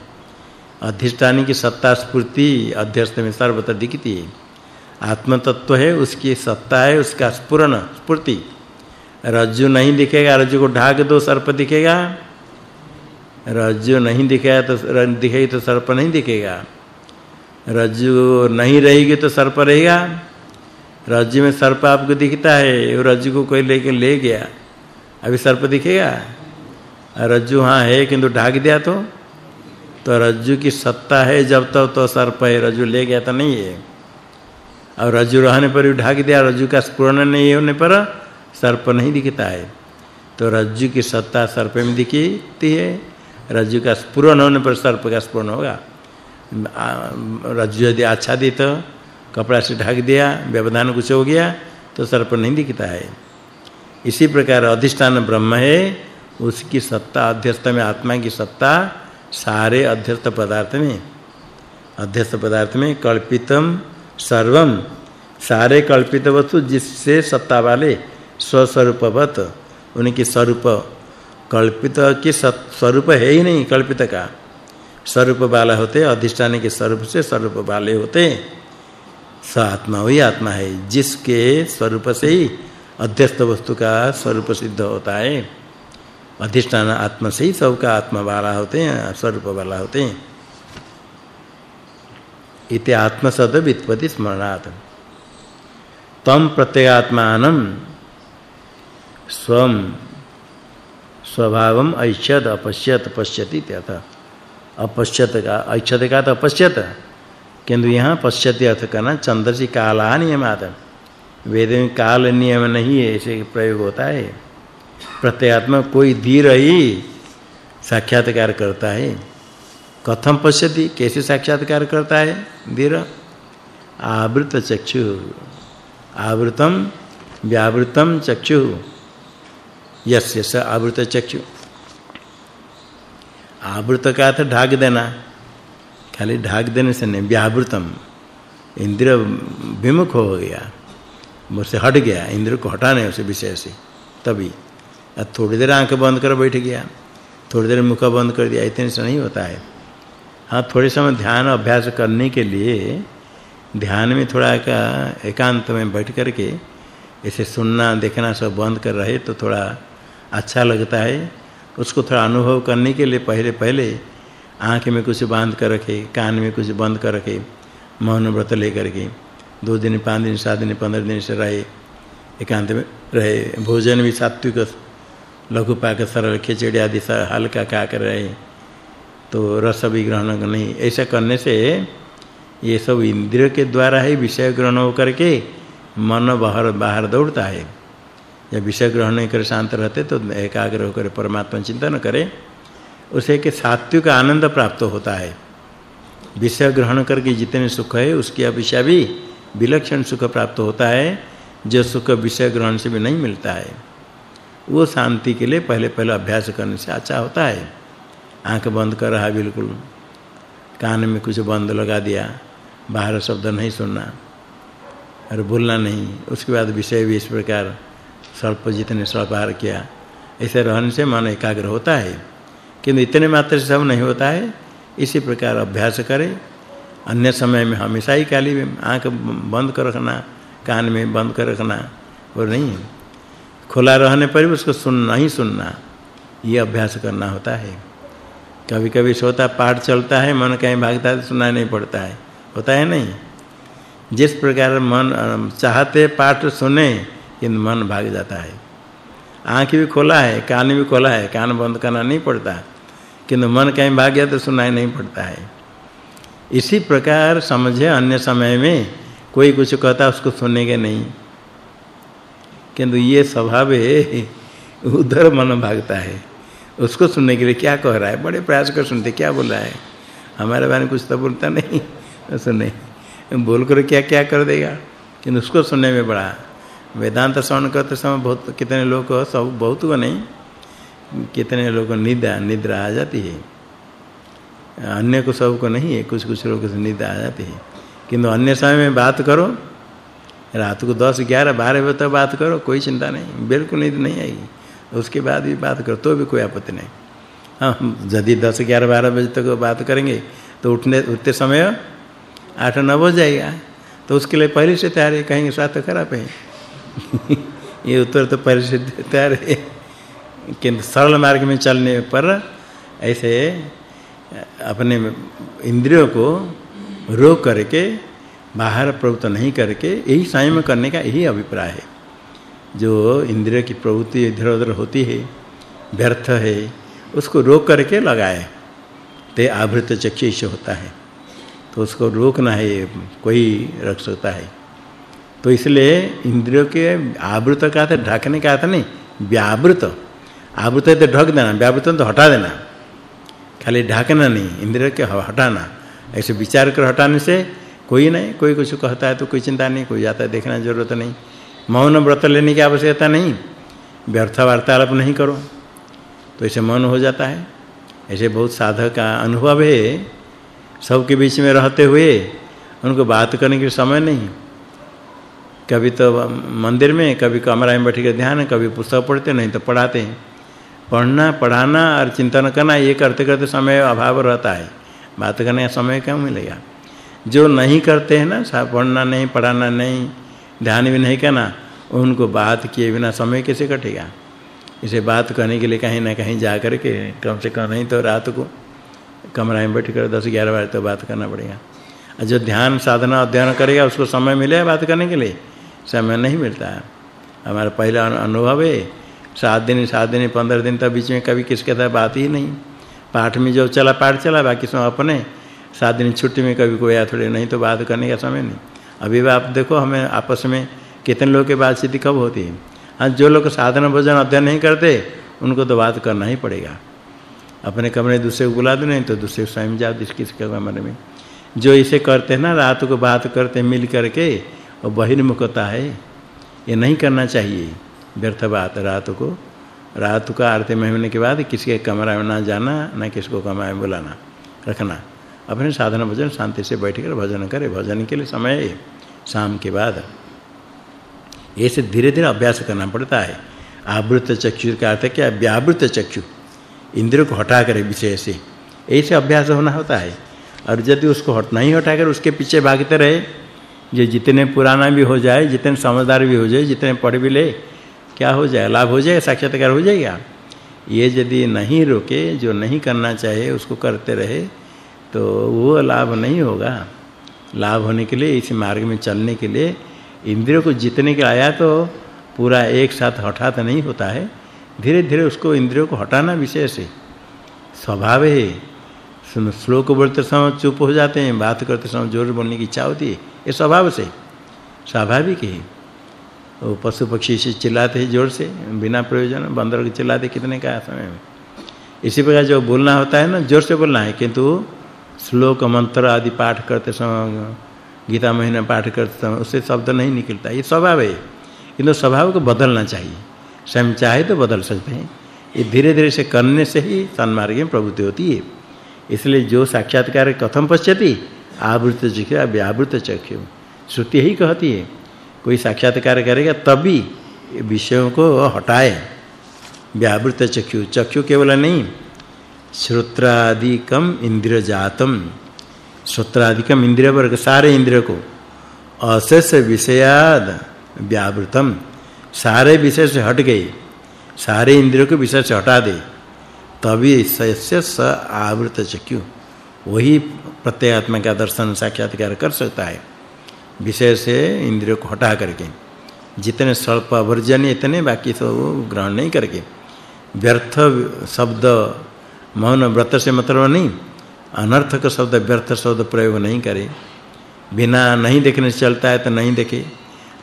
अधिष्ठानी की सत्ता स्फूर्ति अध्यस्त में सर्वत्र दिखती है। आत्म तत्व है उसकी सत्ता है उसका स्फुरन स्फूर्ति। रज्जु नहीं दिखेगा रज्जु को ढाक दो सर्प दिखेगा। रज्जु नहीं दिखेगा तो दिखेगी तो सर्प नहीं दिखेगा। रज्जु नहीं रहेगी तो सर्प रहेगा। रज्जु में सर्प आपको दिखता है रज्जु को कोई लेके ले गया। अभी सर्प दिखेगा? रज्जु हाँ है किंतु ढाक दिया तो? तो रज्जु की सत्ता है जब तक तो, तो सर्प है रज्जु ले गया तो नहीं है। और रज्जु रहने पर भी ढाक दिया, रज्जु का स्पूर्ण नहीं होने पर सर्प नहीं दिखता है। तो रज्जु की सत्ता सर्प में दिखती है, रज्जु का स्पूर्ण होने पर सर्प का स्पूर्ण होगा। रज्जु यदि आच्छादित तो कपड़ा से ढक दिया, व्यवधान कुछ हो गया तो सर्प नहीं दिखता है। इसी प्रकार अधिष्ठान ब्रह्म है, उसकी सत्ता अध्यस्त में, आत्मा की सत्ता सारे अध्यस्त पदार्थ में अध्यस्त पदार्थ में कल्पितम सर्वम सारे कल्पित वस्तु जिससे सत्ता वाले स्वस्वरूपवत, उनकी स्वरूप कल्पित की स्वरूप है ही नहीं कल्पित का। स्वरूप वाला होते, अधिष्ठान के स्वरूप से स्वरूप वाले होते। स आत्मा वही आत्मा है, जिसके स्वरूप से ही अध्यस्त वस्तु का स्वरूप सिद्ध होता है। अधिष्ठान आत्मा से ही सबका आत्मा वाला होते हैं, स्वरूप वाला होते हैं। इति आत्मसद वित्पत्ति स्मरणात्। तम प्रत्यगात्मानं स्वम स्वभावम ऐच्छद अपश्यत, पश्यति त्यथ अपश्यत का ऐच्छद का तो अपश्यत किंतु यहाँ पश्यति अर्थ करना चंद्रसी काला नियमात वेद में काल नियम नहीं है, ऐसे प्रयोग होता है। प्रत्यात्मा कोई धीर ही साक्षात्कार करता है। कथम पश्यति, कैसे साक्षात्कार करता है? धीर आवृत चक्षु। आवृतम, व्यावृतम चक्षु। यस्य स आवृत चक्षु। आवृत का अर्थ ढाक देना। खाली ढाक देने से नहीं, व्यावृतम। इंद्र विमुख हो गया। मुझसे हट गया। इंद्र को हटाने उसे विषय से। तभी। थोड़ी देर आँख बंद कर बैठ गया। थोड़ी देर मुख बंद कर दिया। इतने से नहीं होता है। हाँ थोड़े समय ध्यान अभ्यास करने के लिए ध्यान में थोड़ा का एकांत में बैठ करके ऐसे सुनना, देखना सब बंद कर रहे तो थोड़ा अच्छा लगता है। उसको थोड़ा अनुभव करने के लिए पहले पहले आँख में कुछ बाँध कर रखे, कान में कुछ बंद कर रखे, मौन व्रत लेकर के, दो दिन, पाँच दिन, सात दिन, पंद्रह दिन से रहे, एकांत में रहे, भोजन भी सात्विक लघु पाक सरल, खिचड़ी आदि, हल्का खा कर रहे। तो रस भी ग्रहण नहीं। ऐसा करने से ये सब इंद्रिय के द्वारा ही विषय ग्रहण होकर के मन बाहर बाहर दौड़ता है। जब विषय ग्रहण नहीं कर, शांत रहते तो एकाग्र होकर परमात्मा चिंतन करे, उसे के सात्विक आनंद प्राप्त होता है। विषय ग्रहण करके जितने सुख है, उसकी अपेक्षा भी विलक्षण सुख प्राप्त होता है, जो सुख विषय ग्रहण से भी नहीं मिलता है। वो शांति के लिए पहले पहले अभ्यास करने से अच्छा होता है। आँख बंद कर रहा बिल्कुल। कान में कुछ बंद लगा दिया। बाहर शब्द नहीं सुनना। और बोलना नहीं। उसके बाद विषय भी इस प्रकार स्वल्प जितने स्वल्पाहार किया। ऐसे रहने से मन एकाग्र होता है। किंतु इतने मात्र से सब नहीं होता है। इसी प्रकार अभ्यास करें। अन्य समय में हमेशा ही काली आँख बंद कर रखना, कान में बंद कर रखना, वो नहीं खुला रहने पर भी उसको सुनना ही सुनना। ये अभ्यास करना होता है। कभी-कभी सोता पाठ चलता है, मन कहीं भागता है तो सुनाई नहीं पड़ता है। होता है नहीं? जिस प्रकार मन चाहते पाठ सुने किंतु मन भाग जाता है। आँख भी खोला है, कान भी खोला है, कान बंद करना नहीं पड़ता। किंतु मन कहीं भाग गया तो सुनाई नहीं पड़ता है। इसी प्रकार समझे, अन्य समय में कोई कुछ कहता, उसको सुनने के नहीं। किंतु ये स्वभाव है, उधर मन भागता है। उसको सुनने के लिए क्या कह रहा है? बड़े प्रयास कर सुनते, क्या बोल रहा है? हमारे बारे में कुछ तो बोलता नहीं। सुने बोल कर क्या क्या कर देगा? किंतु उसको सुनने में बड़ा वेदांत श्रवण करते समय बहुत, कितने लोग सब बहुत को नहीं, कितने लोग निद्रा निद्रा आ जाती है। अन्य को सबको नहीं है कुछ कुछ लोग को निद्रा आ जाती है। किंतु अन्य समय में बात करो, रात को 10 11 12 बजे तक बात करो, कोई चिंता नहीं, बिल्कुल नींद नहीं आएगी। उसके बाद भी बात करो तो भी कोई आपत्ति नहीं। हाँ यदि 10 11 12 बजे तक बात करेंगे तो उठने, उठते समय आठ, नौ बज जाएगा तो उसके लिए पहले से तैयार है, कहेंगे, स्वास्थ्य खराब है। ये उत्तर तो पहले से तैयार है। किंतु सरल मार्ग में चलने पर ऐसे, अपने इंद्रियों को रोक करके, बाहर प्रवृत्त नहीं करके, यही संयम करने का यही अभिप्राय है। जो इंद्रिय की प्रवृत्ति इधर-उधर होती है, व्यर्थ है, उसको रोक करके लगाए। ते आवृत चक्षु होता है। तो उसको रोकना है, कोई रख सकता है। तो इसलिए इंद्रियों के आवृत का था ढकने का था नहीं, व्यावृत। आवृत तो ढक देना, व्यावृत तो हटा देना। खाली ढकना नहीं, इंद्रिय के हटाना। ऐसे विचार कर हटाने से कोई नहीं, कोई कुछ कहता है तो कोई चिंता नहीं, कोई जाता है देखना ज़रूरत नहीं। मौन व्रत लेने की आवश्यकता नहीं। व्यर्थ वार्तालाप नहीं करो। तो ऐसे मौन हो जाता है। ऐसे बहुत साधक का अनुभव है। सबके बीच में रहते हुए उनको बात करने के समय नहीं। कभी तो मंदिर में, कभी कमरा में बैठ के ध्यान, कभी पुस्तक पढ़ते, नहीं तो पढ़ाते। हैं पढ़ना, पढ़ाना और चिंतन करना, ये करते करते समय अभाव रहता है। बात करने का समय क्यों मिलेगा। जो नहीं करते हैं ना पढ़ना नहीं, पढ़ाना नहीं। ध्यान भी नहीं करना, उनको बात किए बिना समय कैसे कटेगा? इसे बात करने के लिए कहीं ना कहीं जा कर के, कम से कम नहीं तो रात को कमरा में बैठ कर 10 11 बजे तो बात करना पड़ेगा। और जो ध्यान साधना अध्ययन करेगा, उसको समय मिलेगा बात करने के लिए? समय नहीं मिलता। है हमारा पहला अनुभव है, सात दिन सात दिन, पंद्रह दिन तक बीच में कभी किसके साथ बात ही नहीं। पाठ में जो चला, पाठ चला, बाकी सब अपने। सात दिन छुट्टी में कभी कोई आया थोड़े नहीं तो बात करने का समय नहीं। अभी आप देखो, हमें आपस में कितने लोग के बातचीत कब होती है? हाँ जो लोग साधना भजन अध्ययन नहीं करते, उनको तो बात करना ही पड़ेगा। अपने कमरे दूसरे को बुला दो, नहीं तो दूसरे स्वयं जाओ किस कमरे में। जो इसे करते हैं ना, रात को बात करते मिल करके और बहिर्मुखता है। ये नहीं करना चाहिए। व्यर्थ बात, रात को। रात का आरती में होने के बाद किसी के कमरा में ना जाना, ना किसको कमरा में बुलाना, रखना। अपने साधना भजन शांति से बैठकर भजन करे। भजन के लिए समय है, शाम के बाद। ऐसे धीरे-धीरे अभ्यास करना पड़ता है। आवृत चक्षु का अर्थ क्या? व्यावृत चक्षु। इंद्रियों को हटा कर विषय से। ऐसे अभ्यास होना होता है। और यदि उसको हट नहीं हटाकर उसके पीछे भागते रहे जो जितने पुराना भी हो जाए, जितने समझदार भी हो जाए, जितने पढ़ भी ले, क्या हो जाए? लाभ हो जाए साक्षात्कार हो जाएगा? ये यदि नहीं रोके, जो नहीं करना चाहिए उसको करते रहे तो वो लाभ नहीं होगा। लाभ होने के लिए, इस मार्ग में चलने के लिए, इंद्रियों को जीतने के आया तो पूरा एक साथ हटात नहीं होता है। धीरे-धीरे उसको इंद्रियों को हटाना विशेष है। स्वभाव है। सुन, श्लोक बोलते समय चुप हो जाते हैं, बात करते समय ज़ोर बोलने की इच्छा होती है। ये स्वभाव से। स्वाभाविक है। वो पशु पक्षी से चिल्लाते हैं ज़ोर से, बिना प्रयोजन, बंदर के चिल्लाते कितने का समय में। इसी प्रकार जो बोलना होता है ना, ज़ोर से बोलना है, किंतु श्लोक मंत्र आदि पाठ करते समय, गीता महीना पाठ करते समय, उससे शब्द नहीं निकलता। ये स्वभाव है। किंतु स्वभाव को बदलना चाहिए। स्वयं चाहे तो बदल सकते हैं। ये धीरे-धीरे से करने से ही सन्मार्ग में प्रवृत्ति होती है। इसलिए जो साक्षात्कार कथम पश्यति आवृत चक्षु व्यावृत चक्षु। श्रुति ही कहती है। कोई साक्षात्कार करेगा तभी विषयों को हटाए। व्यावृत चक्षु। चक्षु केवल नहीं श्रोत्रादिकम इंद्रियजातम। श्रोत्रादिकम इंद्रिय वर्ग सारे इंद्रिय को। अशेष विषयाद व्यावृतम। सारे विषय से हट गए। सारे इंद्रियों को विषय से हटा दे। तभी सस्य स आवृत चक्षु। वही प्रत्ययात्मा का दर्शन, साक्षात्कार कर सकता है। विषय से इंद्रियों को हटा करके। जितने स्वल्प अवर्जन इतने बाकी सब ग्रहण नहीं करके। व्यर्थ शब्द मौन व्रत से मतलब नहीं। अनर्थक शब्द, व्यर्थ शब्द प्रयोग नहीं करे। बिना नहीं देखने चलता है तो नहीं देखे।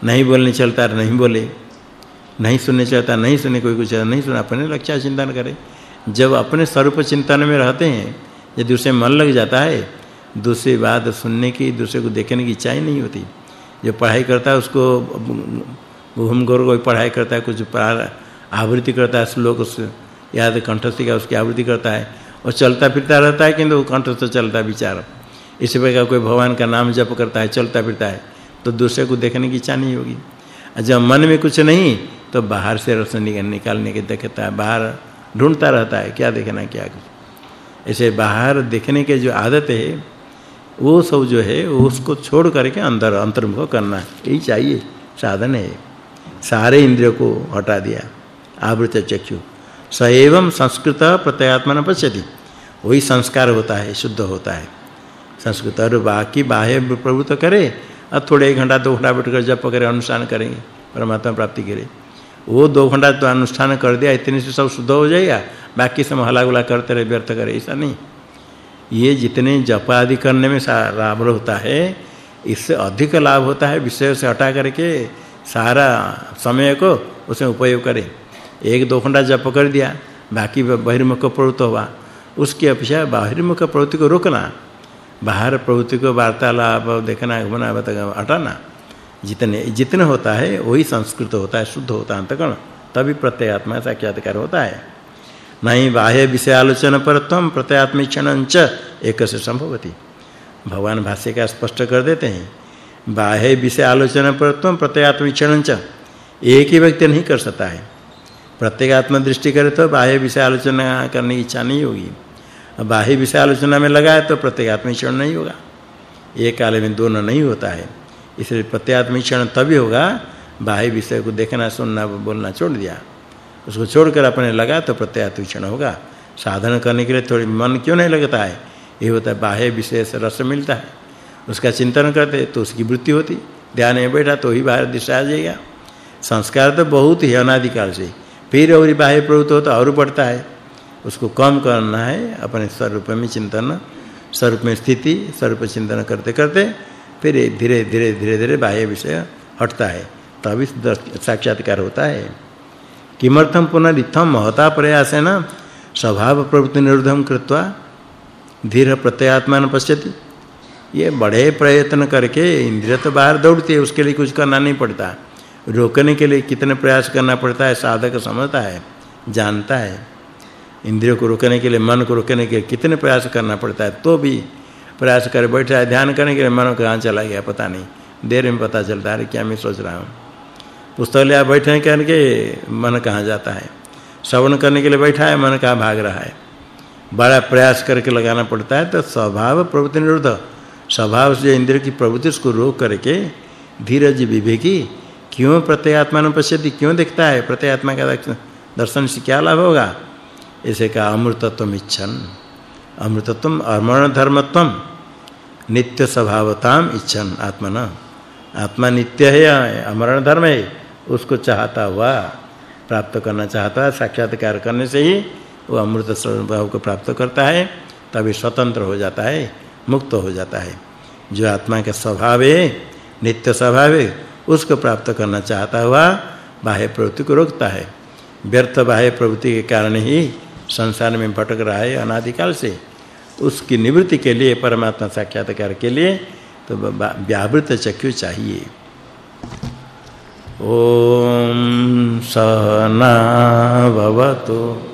नहीं बोलने चलता है नहीं बोले। नहीं सुनने चलता नहीं सुने कोई कुछ, नहीं सुना, अपने लक्ष्य चिंतन करे। जब अपने स्वरूप चिंतन में रहते हैं, यदि उसे मन लग जाता है, दूसरी बात सुनने की, दूसरे को देखने की इच्छा ही नहीं होती। जो पढ़ाई करता है, उसको घूम घोर कोई पढ़ाई करता है, कुछ आवृत्ति करता है, श्लोक याद कंठस्थ का उसकी आवृत्ति करता है और चलता फिरता रहता है, किंतु कंठस्थ चलता विचार इसी प्रकार कोई भगवान का नाम जप करता है, चलता फिरता है तो दूसरे को देखने की इच्छा नहीं होगी। जब मन में कुछ नहीं तो बाहर से रस निकालने के देखता है, बाहर ढूंढता रहता है, क्या देखना, क्या कुछ ऐसे बाहर देखने के जो आदत है, वो सब जो है, उसको छोड़ करके अंदर, अंतर्मुख करना, यही चाहिए, साधन है। सारे इंद्रियों को हटा दिया आवृत चक्षु। स एवं संस्कृत प्रत्ययात्मन पश्यति। वही संस्कार होता है, शुद्ध होता है। संस्कृत और बाकी बाह्य प्रभुत्व करे और थोड़े एक घंटा, दो घंटा बैठकर जप करे, अनुष्ठान करेंगे, परमात्मा प्राप्ति के लिए। वो दो घंटा तो अनुष्ठान कर दिया, इतने से सब शुद्ध हो जाएगा, बाकी सब हला गुला करते रहे, व्यर्थ करे, ऐसा नहीं। ये जितने जप आदि करने में लाभ होता है, इससे अधिक लाभ होता है, विषय से हटा करके सारा समय को उसमें उपयोग करें। एक दो घंटा जप कर दिया, बाकी बहिर्मुख प्रवृत्ति हुआ। उसकी अपेक्षा बहिर्मुख प्रवृत्ति को रोकना, बाहर प्रवृत्ति को वार्तालाप, देखना, घुमना हटाना, जितने जितने होता है, वही संस्कृत होता है, शुद्ध होता है अंतकण तभी प्रत्ययात्मा साक्षात्कार होता है। नहीं बाह्य विषय आलोचना पर तम प्रत्यात्मीक्षण च, एक से संभवति। भगवान भाष्य का स्पष्ट कर देते हैं, बाह्य विषय आलोचना पर तम प्रत्यात्मीक्षण च, एक ही व्यक्ति नहीं कर सकता है। प्रत्येगात्म दृष्टि करे तो बाह्य विषय आलोचना करने की इच्छा नहीं होगी। बाह्य विषय आलोचना में लगा है तो प्रत्येगात्मीक्षण नहीं होगा। एक काल में दोनों नहीं होता है। इसलिए प्रत्यात्मीक्षण तभी होगा, बाह्य विषय को देखना, सुनना, बोलना छोड़ दिया। उसको छोड़कर अपने लगा तो प्रत्यात्मीक्षण होगा। साधन करने के लिए थोड़ी मन क्यों नहीं लगता है? ये होता है बाह्य विषय से रस मिलता है। उसका चिंतन करते तो उसकी वृत्ति होती। ध्यान में बैठा तो ही बाहर दिशा आ जाएगा। संस्कार तो बहुत ही अनादिकाल से। फिर और बाह्य प्रवृत्ति होता और बढ़ता है। उसको कम करना है, अपने स्वरूप में चिंतन, स्वरूप में स्थिति, स्वरूप चिंतन करते करते फिर धीरे धीरे धीरे धीरे बाह्य विषय हटता है। तभी साक्षात्कार होता है। किमर्थम पुनरिथम महता प्रयास है ना स्वभाव प्रवृत्ति निरुद्धम कृत्वा धीर प्रत्ययात्मान पश्यति। ये बड़े प्रयत्न करके इंद्रिय तो बाहर दौड़ती है, उसके लिए कुछ करना नहीं पड़ता। रोकने के लिए कितने प्रयास करना पड़ता है? साधक समझता है, जानता है। इंद्रियों को रोकने के लिए, मन को रोकने के लिए कितने प्रयास करना पड़ता है? तो भी प्रयास कर बैठा है, ध्यान करने के लिए मन कहाँ चला गया, पता नहीं। देर में पता चलता है क्या मैं सोच रहा हूँ? पुस्तक ले बैठे कहने के मन कहाँ जाता है? श्रवण करने के लिए बैठा है, मन कहाँ भाग रहा है? बड़ा प्रयास करके लगाना पड़ता है तो स्वभाव प्रवृत्ति निरुद्ध। स्वभाव से इंद्रिय की प्रवृत्ति उसको रोक करके धीरज विवेकी क्यों प्रत्ययात्मा पश्यति क्यों देखता है? प्रत्ययात्मा का दर्शन से क्या लाभ होगा? इसे का अमृतत्व इच्छन। अमृतत्व अमरण धर्मत्वम नित्य स्वभावताम इच्छन, आत्मन। आत्मा नित्य है अमरण धर्म है? उसको चाहता हुआ, प्राप्त करना चाहता है, साक्षात्कार करने से ही वो अमृत स्वभाव को प्राप्त करता है, तभी स्वतंत्र हो जाता है, मुक्त हो जाता है। जो आत्मा का स्वभाव है, नित्य स्वभाव है उसको प्राप्त करना चाहता हुआ बाह्य प्रवृत्ति को रोकता है। व्यर्थ बाह्य प्रवृत्ति के कारण ही संसार में भटक रहा है अनादिकाल से। उसकी निवृत्ति के लिए, परमात्मा साक्षात्कार के लिए तो व्यावृत चक्षु चाहिए। ओम सहना भवतु